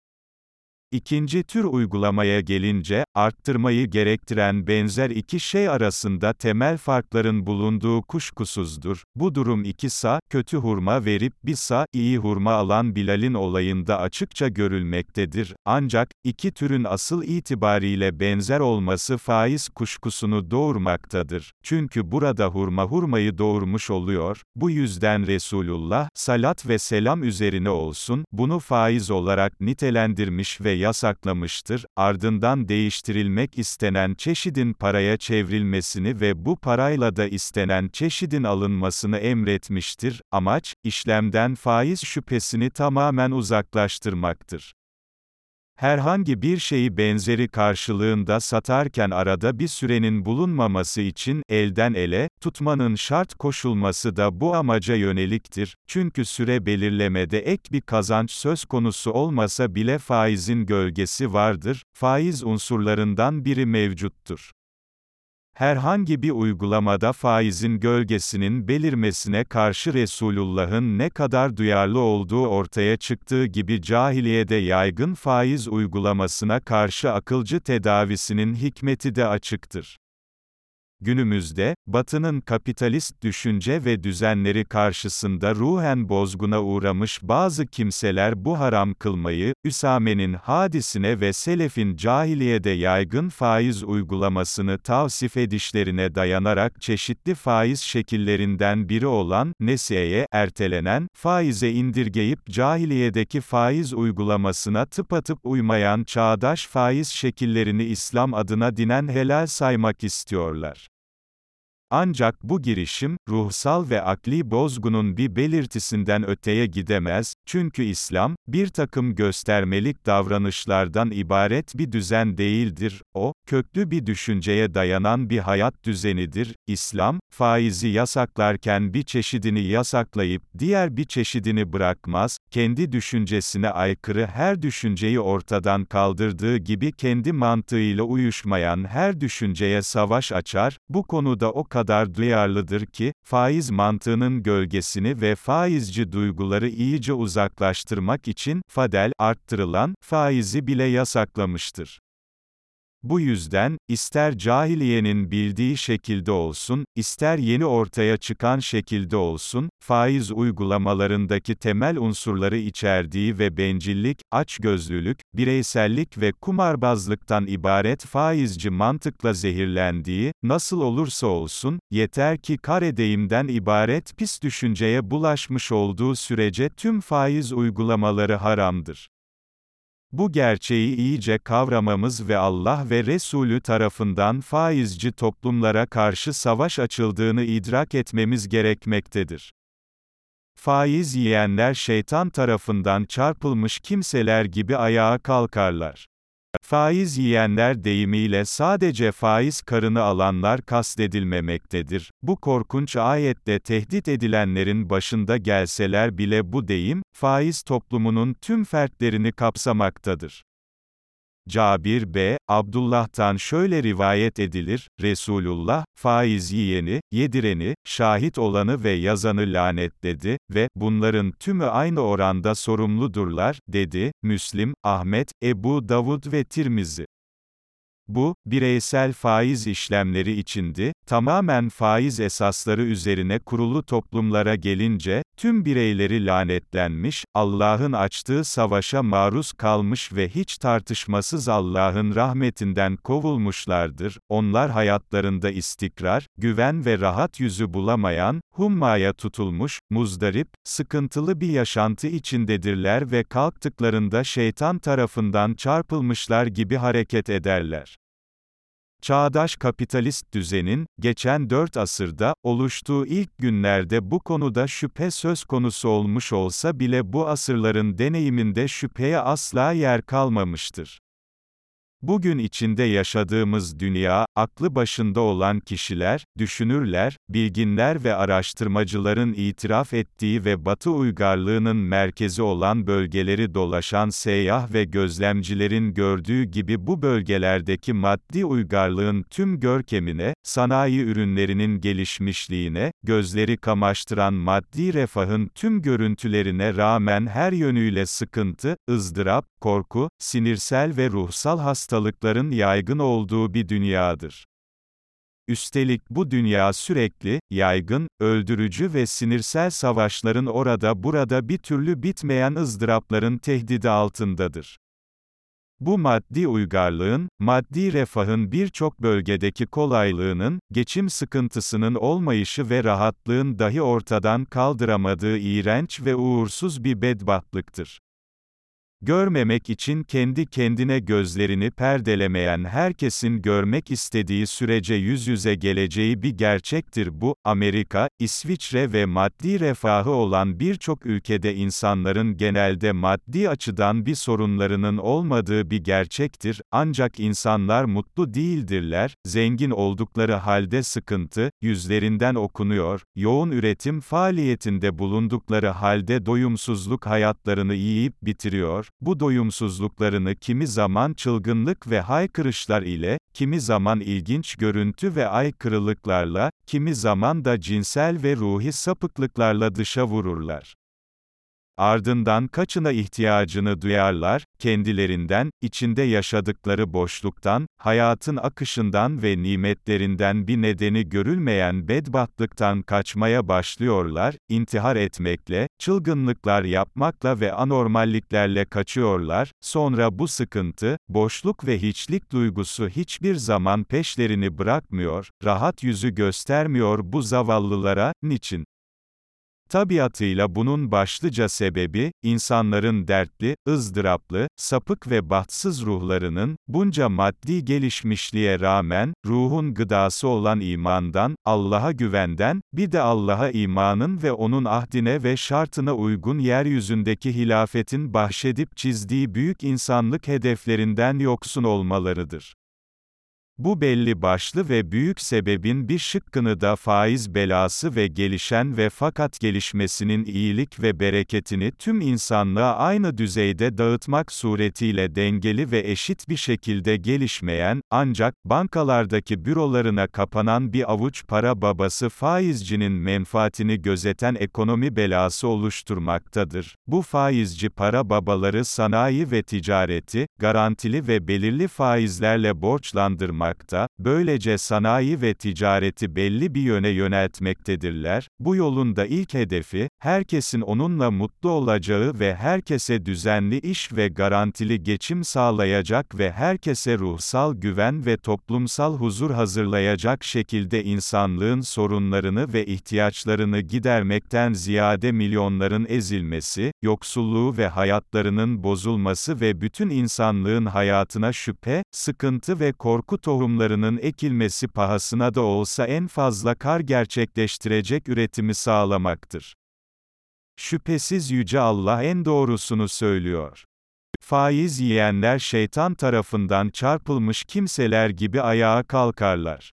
İkinci tür uygulamaya gelince, arttırmayı gerektiren benzer iki şey arasında temel farkların bulunduğu kuşkusuzdur. Bu durum iki sa, kötü hurma verip bir sa, iyi hurma alan Bilal'in olayında açıkça görülmektedir. Ancak, iki türün asıl itibariyle benzer olması faiz kuşkusunu doğurmaktadır. Çünkü burada hurma hurmayı doğurmuş oluyor. Bu yüzden Resulullah, salat ve selam üzerine olsun, bunu faiz olarak nitelendirmiş ve yasaklamıştır, ardından değiştirilmek istenen çeşidin paraya çevrilmesini ve bu parayla da istenen çeşidin alınmasını emretmiştir, amaç, işlemden faiz şüphesini tamamen uzaklaştırmaktır. Herhangi bir şeyi benzeri karşılığında satarken arada bir sürenin bulunmaması için, elden ele, tutmanın şart koşulması da bu amaca yöneliktir, çünkü süre belirlemede ek bir kazanç söz konusu olmasa bile faizin gölgesi vardır, faiz unsurlarından biri mevcuttur. Herhangi bir uygulamada faizin gölgesinin belirmesine karşı Resulullah'ın ne kadar duyarlı olduğu ortaya çıktığı gibi cahiliyede yaygın faiz uygulamasına karşı akılcı tedavisinin hikmeti de açıktır. Günümüzde, Batı'nın kapitalist düşünce ve düzenleri karşısında ruhen bozguna uğramış bazı kimseler bu haram kılmayı, Üsame'nin hadisine ve Selef'in cahiliyede yaygın faiz uygulamasını tavsif edişlerine dayanarak çeşitli faiz şekillerinden biri olan, nesiyeye, ertelenen, faize indirgeyip cahiliyedeki faiz uygulamasına tıpatıp uymayan çağdaş faiz şekillerini İslam adına dinen helal saymak istiyorlar. Ancak bu girişim, ruhsal ve akli bozgunun bir belirtisinden öteye gidemez, çünkü İslam, bir takım göstermelik davranışlardan ibaret bir düzen değildir, o, köklü bir düşünceye dayanan bir hayat düzenidir. İslam, faizi yasaklarken bir çeşidini yasaklayıp diğer bir çeşidini bırakmaz, kendi düşüncesine aykırı her düşünceyi ortadan kaldırdığı gibi kendi mantığıyla uyuşmayan her düşünceye savaş açar, bu konuda o kadar duyarlıdır ki, faiz mantığının gölgesini ve faizci duyguları iyice uzaklaştırmak için, fadel, arttırılan, faizi bile yasaklamıştır. Bu yüzden, ister cahiliyenin bildiği şekilde olsun, ister yeni ortaya çıkan şekilde olsun, faiz uygulamalarındaki temel unsurları içerdiği ve bencillik, açgözlülük, bireysellik ve kumarbazlıktan ibaret faizci mantıkla zehirlendiği, nasıl olursa olsun, yeter ki karedeyimden ibaret pis düşünceye bulaşmış olduğu sürece tüm faiz uygulamaları haramdır. Bu gerçeği iyice kavramamız ve Allah ve Resulü tarafından faizci toplumlara karşı savaş açıldığını idrak etmemiz gerekmektedir. Faiz yiyenler şeytan tarafından çarpılmış kimseler gibi ayağa kalkarlar. Faiz yiyenler deyimiyle sadece faiz karını alanlar kastedilmemektedir. Bu korkunç ayette tehdit edilenlerin başında gelseler bile bu deyim, faiz toplumunun tüm fertlerini kapsamaktadır. Cabir B. Abdullah'tan şöyle rivayet edilir, Resulullah, faiz yiyeni, yedireni, şahit olanı ve yazanı lanetledi ve, bunların tümü aynı oranda sorumludurlar, dedi, Müslim, Ahmet, Ebu Davud ve Tirmizi. Bu, bireysel faiz işlemleri içindi, tamamen faiz esasları üzerine kurulu toplumlara gelince, tüm bireyleri lanetlenmiş, Allah'ın açtığı savaşa maruz kalmış ve hiç tartışmasız Allah'ın rahmetinden kovulmuşlardır, onlar hayatlarında istikrar, güven ve rahat yüzü bulamayan, hummaya tutulmuş, muzdarip, sıkıntılı bir yaşantı içindedirler ve kalktıklarında şeytan tarafından çarpılmışlar gibi hareket ederler. Çağdaş kapitalist düzenin, geçen dört asırda, oluştuğu ilk günlerde bu konuda şüphe söz konusu olmuş olsa bile bu asırların deneyiminde şüpheye asla yer kalmamıştır. Bugün içinde yaşadığımız dünya, aklı başında olan kişiler, düşünürler, bilginler ve araştırmacıların itiraf ettiği ve Batı uygarlığının merkezi olan bölgeleri dolaşan seyyah ve gözlemcilerin gördüğü gibi bu bölgelerdeki maddi uygarlığın tüm görkemine, sanayi ürünlerinin gelişmişliğine, gözleri kamaştıran maddi refahın tüm görüntülerine rağmen her yönüyle sıkıntı, ızdırap, korku, sinirsel ve ruhsal hastalıkların yaygın olduğu bir dünyadır. Üstelik bu dünya sürekli, yaygın, öldürücü ve sinirsel savaşların orada burada bir türlü bitmeyen ızdırapların tehdidi altındadır. Bu maddi uygarlığın, maddi refahın birçok bölgedeki kolaylığının, geçim sıkıntısının olmayışı ve rahatlığın dahi ortadan kaldıramadığı iğrenç ve uğursuz bir bedbahtlıktır. Görmemek için kendi kendine gözlerini perdelemeyen herkesin görmek istediği sürece yüz yüze geleceği bir gerçektir bu, Amerika, İsviçre ve maddi refahı olan birçok ülkede insanların genelde maddi açıdan bir sorunlarının olmadığı bir gerçektir, ancak insanlar mutlu değildirler, zengin oldukları halde sıkıntı, yüzlerinden okunuyor, yoğun üretim faaliyetinde bulundukları halde doyumsuzluk hayatlarını yiyip bitiriyor, bu doyumsuzluklarını kimi zaman çılgınlık ve haykırışlar ile, kimi zaman ilginç görüntü ve aykırılıklarla, kimi zaman da cinsel ve ruhi sapıklıklarla dışa vururlar. Ardından kaçına ihtiyacını duyarlar, kendilerinden, içinde yaşadıkları boşluktan, hayatın akışından ve nimetlerinden bir nedeni görülmeyen bedbahtlıktan kaçmaya başlıyorlar, intihar etmekle, çılgınlıklar yapmakla ve anormalliklerle kaçıyorlar, sonra bu sıkıntı, boşluk ve hiçlik duygusu hiçbir zaman peşlerini bırakmıyor, rahat yüzü göstermiyor bu zavallılara, niçin? Tabiatıyla bunun başlıca sebebi, insanların dertli, ızdıraplı, sapık ve bahtsız ruhlarının, bunca maddi gelişmişliğe rağmen, ruhun gıdası olan imandan, Allah'a güvenden, bir de Allah'a imanın ve onun ahdine ve şartına uygun yeryüzündeki hilafetin bahşedip çizdiği büyük insanlık hedeflerinden yoksun olmalarıdır. Bu belli başlı ve büyük sebebin bir şıkkını da faiz belası ve gelişen ve fakat gelişmesinin iyilik ve bereketini tüm insanlığa aynı düzeyde dağıtmak suretiyle dengeli ve eşit bir şekilde gelişmeyen, ancak, bankalardaki bürolarına kapanan bir avuç para babası faizcinin menfaatini gözeten ekonomi belası oluşturmaktadır. Bu faizci para babaları sanayi ve ticareti, garantili ve belirli faizlerle borçlandırmak, yapmakta, böylece sanayi ve ticareti belli bir yöne yöneltmektedirler. Bu yolun da ilk hedefi, herkesin onunla mutlu olacağı ve herkese düzenli iş ve garantili geçim sağlayacak ve herkese ruhsal güven ve toplumsal huzur hazırlayacak şekilde insanlığın sorunlarını ve ihtiyaçlarını gidermekten ziyade milyonların ezilmesi, yoksulluğu ve hayatlarının bozulması ve bütün insanlığın hayatına şüphe, sıkıntı ve korku tohumları tohumlarının ekilmesi pahasına da olsa en fazla kar gerçekleştirecek üretimi sağlamaktır. Şüphesiz Yüce Allah en doğrusunu söylüyor. Faiz yiyenler şeytan tarafından çarpılmış kimseler gibi ayağa kalkarlar.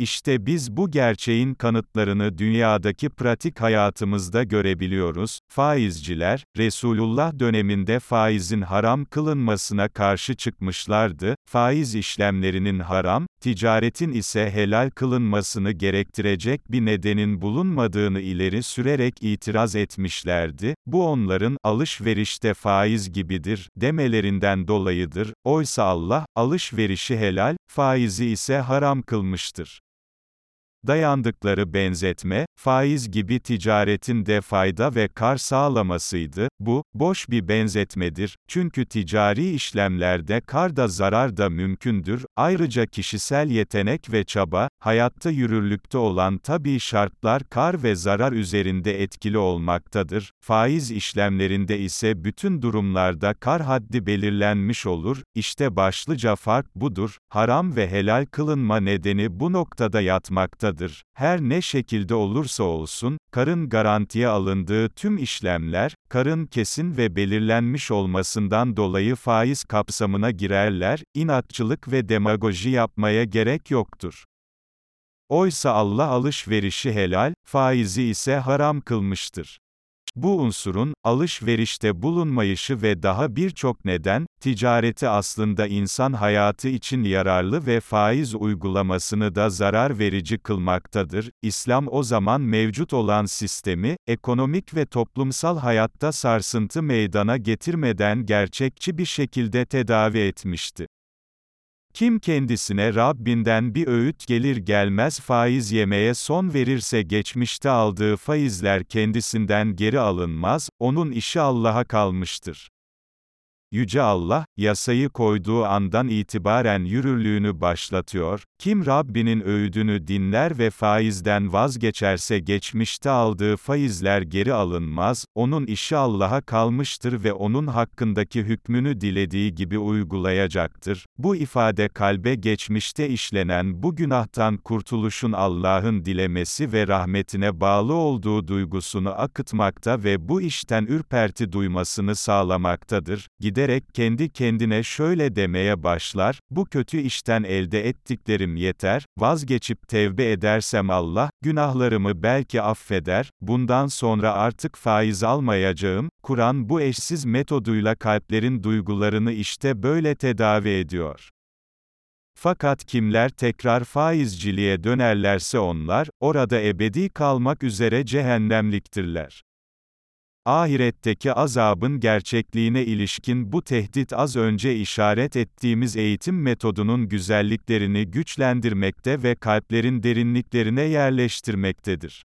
İşte biz bu gerçeğin kanıtlarını dünyadaki pratik hayatımızda görebiliyoruz. Faizciler, Resulullah döneminde faizin haram kılınmasına karşı çıkmışlardı. Faiz işlemlerinin haram, ticaretin ise helal kılınmasını gerektirecek bir nedenin bulunmadığını ileri sürerek itiraz etmişlerdi. Bu onların alışverişte faiz gibidir demelerinden dolayıdır. Oysa Allah alışverişi helal, faizi ise haram kılmıştır. Dayandıkları benzetme, faiz gibi ticaretin de fayda ve kar sağlamasıydı, bu, boş bir benzetmedir, çünkü ticari işlemlerde kar da zarar da mümkündür, ayrıca kişisel yetenek ve çaba, hayatta yürürlükte olan tabi şartlar kar ve zarar üzerinde etkili olmaktadır, faiz işlemlerinde ise bütün durumlarda kar haddi belirlenmiş olur, işte başlıca fark budur, haram ve helal kılınma nedeni bu noktada yatmaktadır ortadadır. Her ne şekilde olursa olsun, karın garantiye alındığı tüm işlemler, karın kesin ve belirlenmiş olmasından dolayı faiz kapsamına girerler, inatçılık ve demagoji yapmaya gerek yoktur. Oysa Allah alışverişi helal, faizi ise haram kılmıştır. Bu unsurun, alışverişte bulunmayışı ve daha birçok neden, ticareti aslında insan hayatı için yararlı ve faiz uygulamasını da zarar verici kılmaktadır. İslam o zaman mevcut olan sistemi, ekonomik ve toplumsal hayatta sarsıntı meydana getirmeden gerçekçi bir şekilde tedavi etmişti. Kim kendisine Rabbinden bir öğüt gelir gelmez faiz yemeye son verirse geçmişte aldığı faizler kendisinden geri alınmaz, onun işi Allah'a kalmıştır. Yüce Allah, yasayı koyduğu andan itibaren yürürlüğünü başlatıyor, kim Rabbinin öğüdünü dinler ve faizden vazgeçerse geçmişte aldığı faizler geri alınmaz, onun işi Allah'a kalmıştır ve onun hakkındaki hükmünü dilediği gibi uygulayacaktır. Bu ifade kalbe geçmişte işlenen bu günahtan kurtuluşun Allah'ın dilemesi ve rahmetine bağlı olduğu duygusunu akıtmakta ve bu işten ürperti duymasını sağlamaktadır. Giderek kendi kendine şöyle demeye başlar, bu kötü işten elde ettiklerim yeter, vazgeçip tevbe edersem Allah, günahlarımı belki affeder, bundan sonra artık faiz almayacağım, Kur'an bu eşsiz metoduyla kalplerin duygularını işte böyle tedavi ediyor. Fakat kimler tekrar faizciliğe dönerlerse onlar, orada ebedi kalmak üzere cehennemliktirler. Ahiretteki azabın gerçekliğine ilişkin bu tehdit az önce işaret ettiğimiz eğitim metodunun güzelliklerini güçlendirmekte ve kalplerin derinliklerine yerleştirmektedir.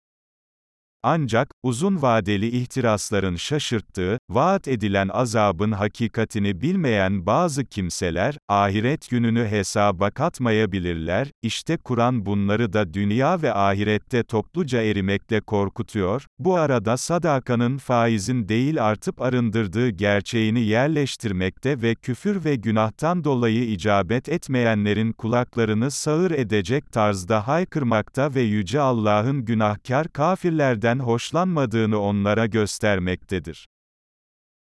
Ancak, uzun vadeli ihtirasların şaşırttığı, vaat edilen azabın hakikatini bilmeyen bazı kimseler, ahiret gününü hesaba katmayabilirler, işte Kur'an bunları da dünya ve ahirette topluca erimekle korkutuyor, bu arada sadakanın faizin değil artıp arındırdığı gerçeğini yerleştirmekte ve küfür ve günahtan dolayı icabet etmeyenlerin kulaklarını sağır edecek tarzda haykırmakta ve Yüce Allah'ın günahkar kafirlerden hoşlanmadığını onlara göstermektedir.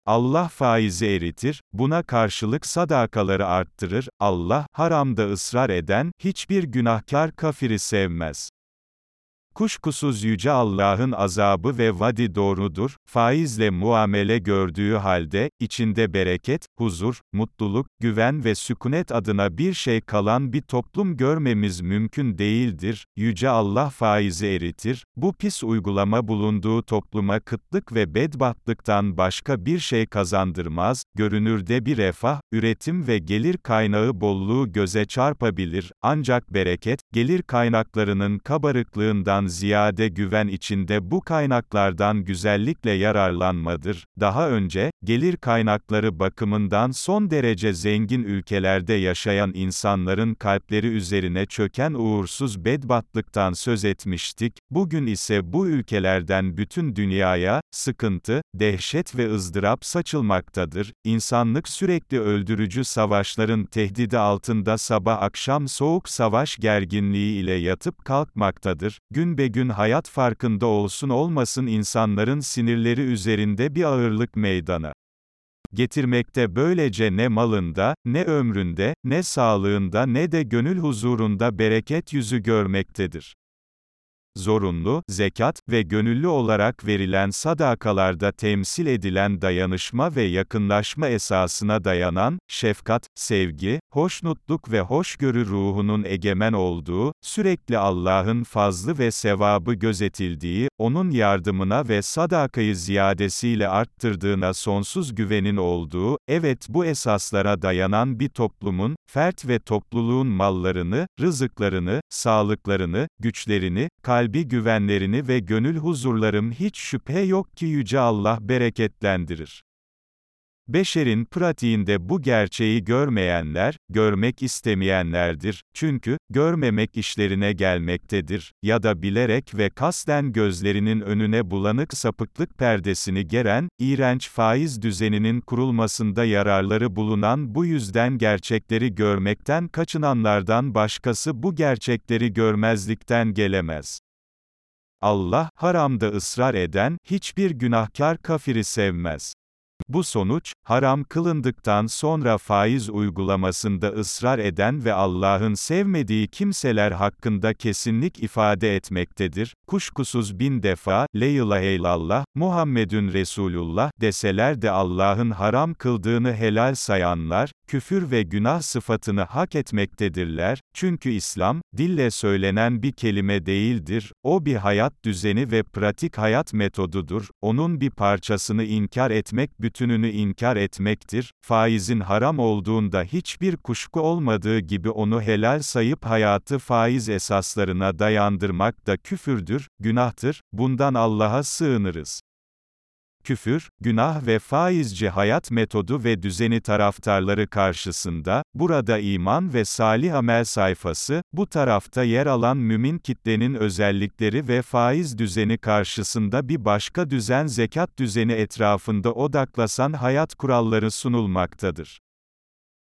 Allah faizi eritir, buna karşılık sadakaları arttırır, Allah, haramda ısrar eden, hiçbir günahkar kafiri sevmez. Kuşkusuz Yüce Allah'ın azabı ve vadi doğrudur, faizle muamele gördüğü halde, içinde bereket, huzur, mutluluk, güven ve sükunet adına bir şey kalan bir toplum görmemiz mümkün değildir. Yüce Allah faizi eritir, bu pis uygulama bulunduğu topluma kıtlık ve bedbahtlıktan başka bir şey kazandırmaz, görünürde bir refah, üretim ve gelir kaynağı bolluğu göze çarpabilir, ancak bereket, gelir kaynaklarının kabarıklığından kaynaklardan ziyade güven içinde bu kaynaklardan güzellikle yararlanmadır. Daha önce, gelir kaynakları bakımından son derece zengin ülkelerde yaşayan insanların kalpleri üzerine çöken uğursuz bedbahtlıktan söz etmiştik, bugün ise bu ülkelerden bütün dünyaya, sıkıntı, dehşet ve ızdırap saçılmaktadır. İnsanlık sürekli öldürücü savaşların tehdidi altında sabah akşam soğuk savaş gerginliği ile yatıp kalkmaktadır. Gün gün be gün hayat farkında olsun olmasın insanların sinirleri üzerinde bir ağırlık meydana getirmekte. Böylece ne malında, ne ömründe, ne sağlığında ne de gönül huzurunda bereket yüzü görmektedir zorunlu, zekat ve gönüllü olarak verilen sadakalarda temsil edilen dayanışma ve yakınlaşma esasına dayanan, şefkat, sevgi, hoşnutluk ve hoşgörü ruhunun egemen olduğu, sürekli Allah'ın fazlı ve sevabı gözetildiği, onun yardımına ve sadakayı ziyadesiyle arttırdığına sonsuz güvenin olduğu, evet bu esaslara dayanan bir toplumun, fert ve topluluğun mallarını, rızıklarını, sağlıklarını, güçlerini, kalbi güvenlerini ve gönül huzurlarım hiç şüphe yok ki Yüce Allah bereketlendirir. Beşerin pratiğinde bu gerçeği görmeyenler, görmek istemeyenlerdir, çünkü, görmemek işlerine gelmektedir, ya da bilerek ve kasten gözlerinin önüne bulanık sapıklık perdesini geren, iğrenç faiz düzeninin kurulmasında yararları bulunan bu yüzden gerçekleri görmekten kaçınanlardan başkası bu gerçekleri görmezlikten gelemez. Allah, haramda ısrar eden, hiçbir günahkar kafiri sevmez. Bu sonuç, haram kılındıktan sonra faiz uygulamasında ısrar eden ve Allah'ın sevmediği kimseler hakkında kesinlik ifade etmektedir. Kuşkusuz bin defa, Le ilahe illallah, Muhammedun Resulullah deseler de Allah'ın haram kıldığını helal sayanlar, küfür ve günah sıfatını hak etmektedirler, çünkü İslam, dille söylenen bir kelime değildir, o bir hayat düzeni ve pratik hayat metodudur, onun bir parçasını inkar etmek bütününü inkar etmektir, faizin haram olduğunda hiçbir kuşku olmadığı gibi onu helal sayıp hayatı faiz esaslarına dayandırmak da küfürdür, günahtır, bundan Allah'a sığınırız. Küfür, günah ve faizci hayat metodu ve düzeni taraftarları karşısında, burada iman ve salih amel sayfası, bu tarafta yer alan mümin kitlenin özellikleri ve faiz düzeni karşısında bir başka düzen zekat düzeni etrafında odaklasan hayat kuralları sunulmaktadır.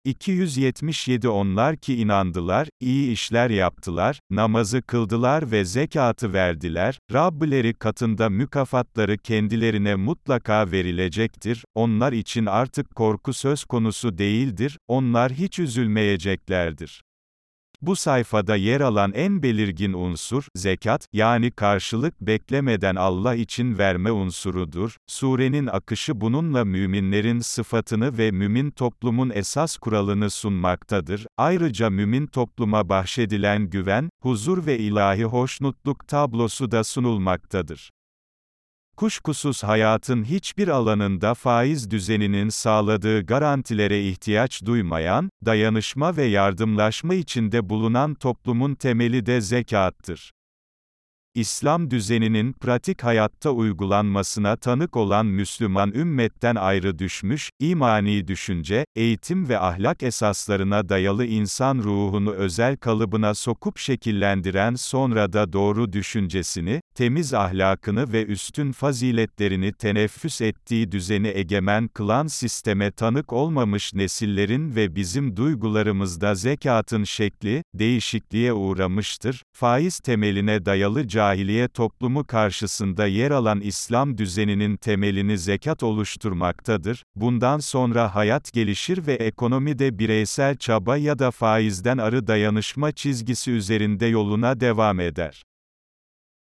277 Onlar ki inandılar, iyi işler yaptılar, namazı kıldılar ve zekatı verdiler, Rabbileri katında mükafatları kendilerine mutlaka verilecektir, onlar için artık korku söz konusu değildir, onlar hiç üzülmeyeceklerdir. Bu sayfada yer alan en belirgin unsur, zekat, yani karşılık beklemeden Allah için verme unsurudur. Surenin akışı bununla müminlerin sıfatını ve mümin toplumun esas kuralını sunmaktadır. Ayrıca mümin topluma bahşedilen güven, huzur ve ilahi hoşnutluk tablosu da sunulmaktadır. Kuşkusuz hayatın hiçbir alanında faiz düzeninin sağladığı garantilere ihtiyaç duymayan, dayanışma ve yardımlaşma içinde bulunan toplumun temeli de zekattır. İslam düzeninin pratik hayatta uygulanmasına tanık olan Müslüman ümmetten ayrı düşmüş, imani düşünce, eğitim ve ahlak esaslarına dayalı insan ruhunu özel kalıbına sokup şekillendiren sonra da doğru düşüncesini, temiz ahlakını ve üstün faziletlerini teneffüs ettiği düzeni egemen kılan sisteme tanık olmamış nesillerin ve bizim duygularımızda zekatın şekli, değişikliğe uğramıştır, faiz temeline dayalı cahiliye toplumu karşısında yer alan İslam düzeninin temelini zekat oluşturmaktadır, bundan sonra hayat gelişir ve ekonomide bireysel çaba ya da faizden arı dayanışma çizgisi üzerinde yoluna devam eder.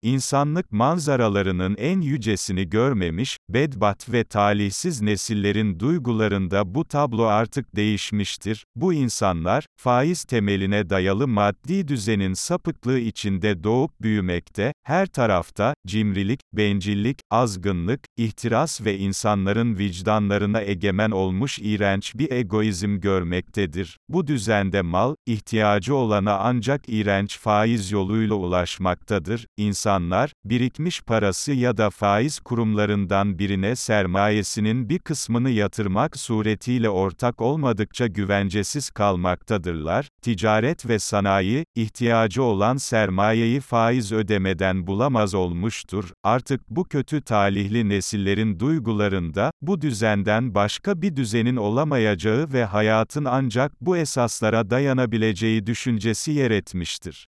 İnsanlık manzaralarının en yücesini görmemiş, bedbat ve talihsiz nesillerin duygularında bu tablo artık değişmiştir. Bu insanlar, faiz temeline dayalı maddi düzenin sapıklığı içinde doğup büyümekte, her tarafta, cimrilik, bencillik, azgınlık, ihtiras ve insanların vicdanlarına egemen olmuş iğrenç bir egoizm görmektedir. Bu düzende mal, ihtiyacı olana ancak iğrenç faiz yoluyla ulaşmaktadır. İnsan insanlar, birikmiş parası ya da faiz kurumlarından birine sermayesinin bir kısmını yatırmak suretiyle ortak olmadıkça güvencesiz kalmaktadırlar, ticaret ve sanayi, ihtiyacı olan sermayeyi faiz ödemeden bulamaz olmuştur, artık bu kötü talihli nesillerin duygularında, bu düzenden başka bir düzenin olamayacağı ve hayatın ancak bu esaslara dayanabileceği düşüncesi yer etmiştir.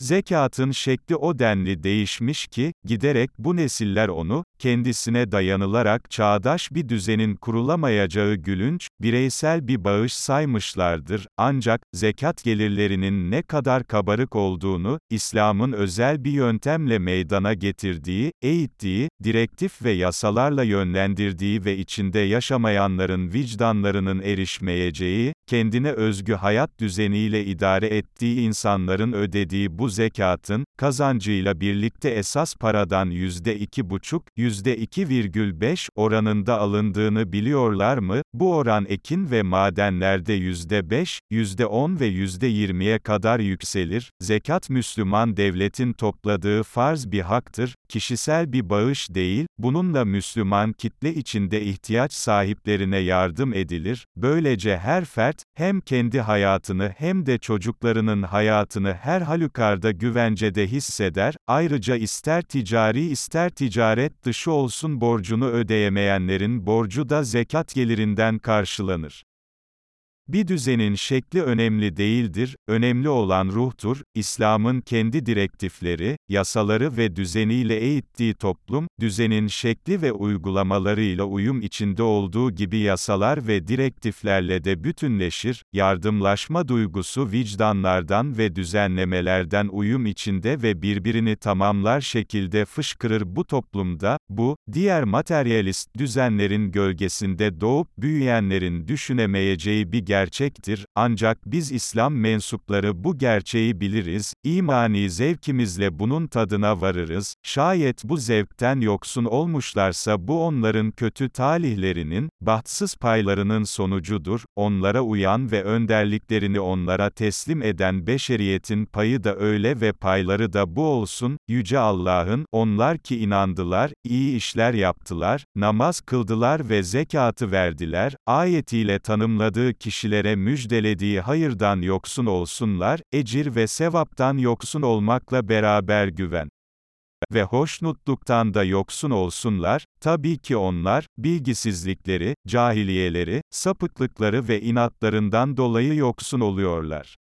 Zekatın şekli o denli değişmiş ki, giderek bu nesiller onu, kendisine dayanılarak çağdaş bir düzenin kurulamayacağı gülünç, bireysel bir bağış saymışlardır, ancak, zekat gelirlerinin ne kadar kabarık olduğunu, İslam'ın özel bir yöntemle meydana getirdiği, eğittiği, direktif ve yasalarla yönlendirdiği ve içinde yaşamayanların vicdanlarının erişmeyeceği, kendine özgü hayat düzeniyle idare ettiği insanların ödediği bu zekatın, kazancıyla birlikte esas paradan %2,5, %2,5 oranında alındığını biliyorlar mı? Bu oran ekin ve madenlerde %5, %10 ve %20'ye kadar yükselir. Zekat Müslüman devletin topladığı farz bir haktır, kişisel bir bağış değil, bununla Müslüman kitle içinde ihtiyaç sahiplerine yardım edilir. Böylece her fert, hem kendi hayatını hem de çocuklarının hayatını her halükarda güvencede hisseder, ayrıca ister ticari ister ticaret dışı olsun borcunu ödeyemeyenlerin borcu da zekat gelirinden karşılanır. Bir düzenin şekli önemli değildir, önemli olan ruhtur, İslam'ın kendi direktifleri, yasaları ve düzeniyle eğittiği toplum, düzenin şekli ve uygulamalarıyla uyum içinde olduğu gibi yasalar ve direktiflerle de bütünleşir, yardımlaşma duygusu vicdanlardan ve düzenlemelerden uyum içinde ve birbirini tamamlar şekilde fışkırır. Bu toplumda, bu, diğer materyalist düzenlerin gölgesinde doğup büyüyenlerin düşünemeyeceği bir gerçektir gerçektir, ancak biz İslam mensupları bu gerçeği biliriz, imani zevkimizle bunun tadına varırız, şayet bu zevkten yoksun olmuşlarsa bu onların kötü talihlerinin, bahtsız paylarının sonucudur, onlara uyan ve önderliklerini onlara teslim eden beşeriyetin payı da öyle ve payları da bu olsun, Yüce Allah'ın, onlar ki inandılar, iyi işler yaptılar, namaz kıldılar ve zekatı verdiler, ayetiyle tanımladığı kişilere müjdelediği hayırdan yoksun olsunlar, ecir ve sevaptan yoksun olmakla beraber güven ve hoşnutluktan da yoksun olsunlar, tabii ki onlar, bilgisizlikleri, cahiliyeleri, sapıklıkları ve inatlarından dolayı yoksun oluyorlar.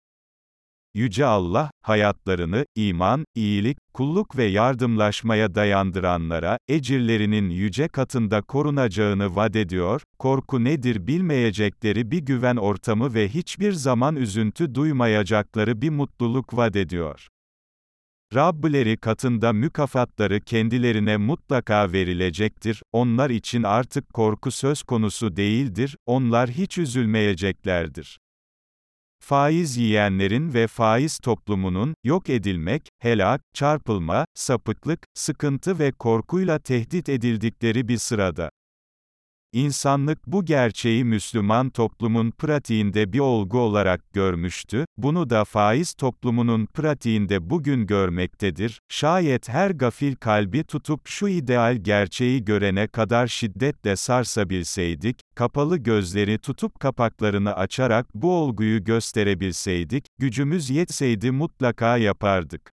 Yüce Allah, hayatlarını, iman, iyilik, kulluk ve yardımlaşmaya dayandıranlara, ecirlerinin yüce katında korunacağını vaat ediyor, korku nedir bilmeyecekleri bir güven ortamı ve hiçbir zaman üzüntü duymayacakları bir mutluluk vaat ediyor. Rabbileri katında mükafatları kendilerine mutlaka verilecektir, onlar için artık korku söz konusu değildir, onlar hiç üzülmeyeceklerdir. Faiz yiyenlerin ve faiz toplumunun, yok edilmek, helak, çarpılma, sapıklık, sıkıntı ve korkuyla tehdit edildikleri bir sırada. İnsanlık bu gerçeği Müslüman toplumun pratiğinde bir olgu olarak görmüştü, bunu da faiz toplumunun pratiğinde bugün görmektedir. Şayet her gafil kalbi tutup şu ideal gerçeği görene kadar şiddetle sarsabilseydik, kapalı gözleri tutup kapaklarını açarak bu olguyu gösterebilseydik, gücümüz yetseydi mutlaka yapardık.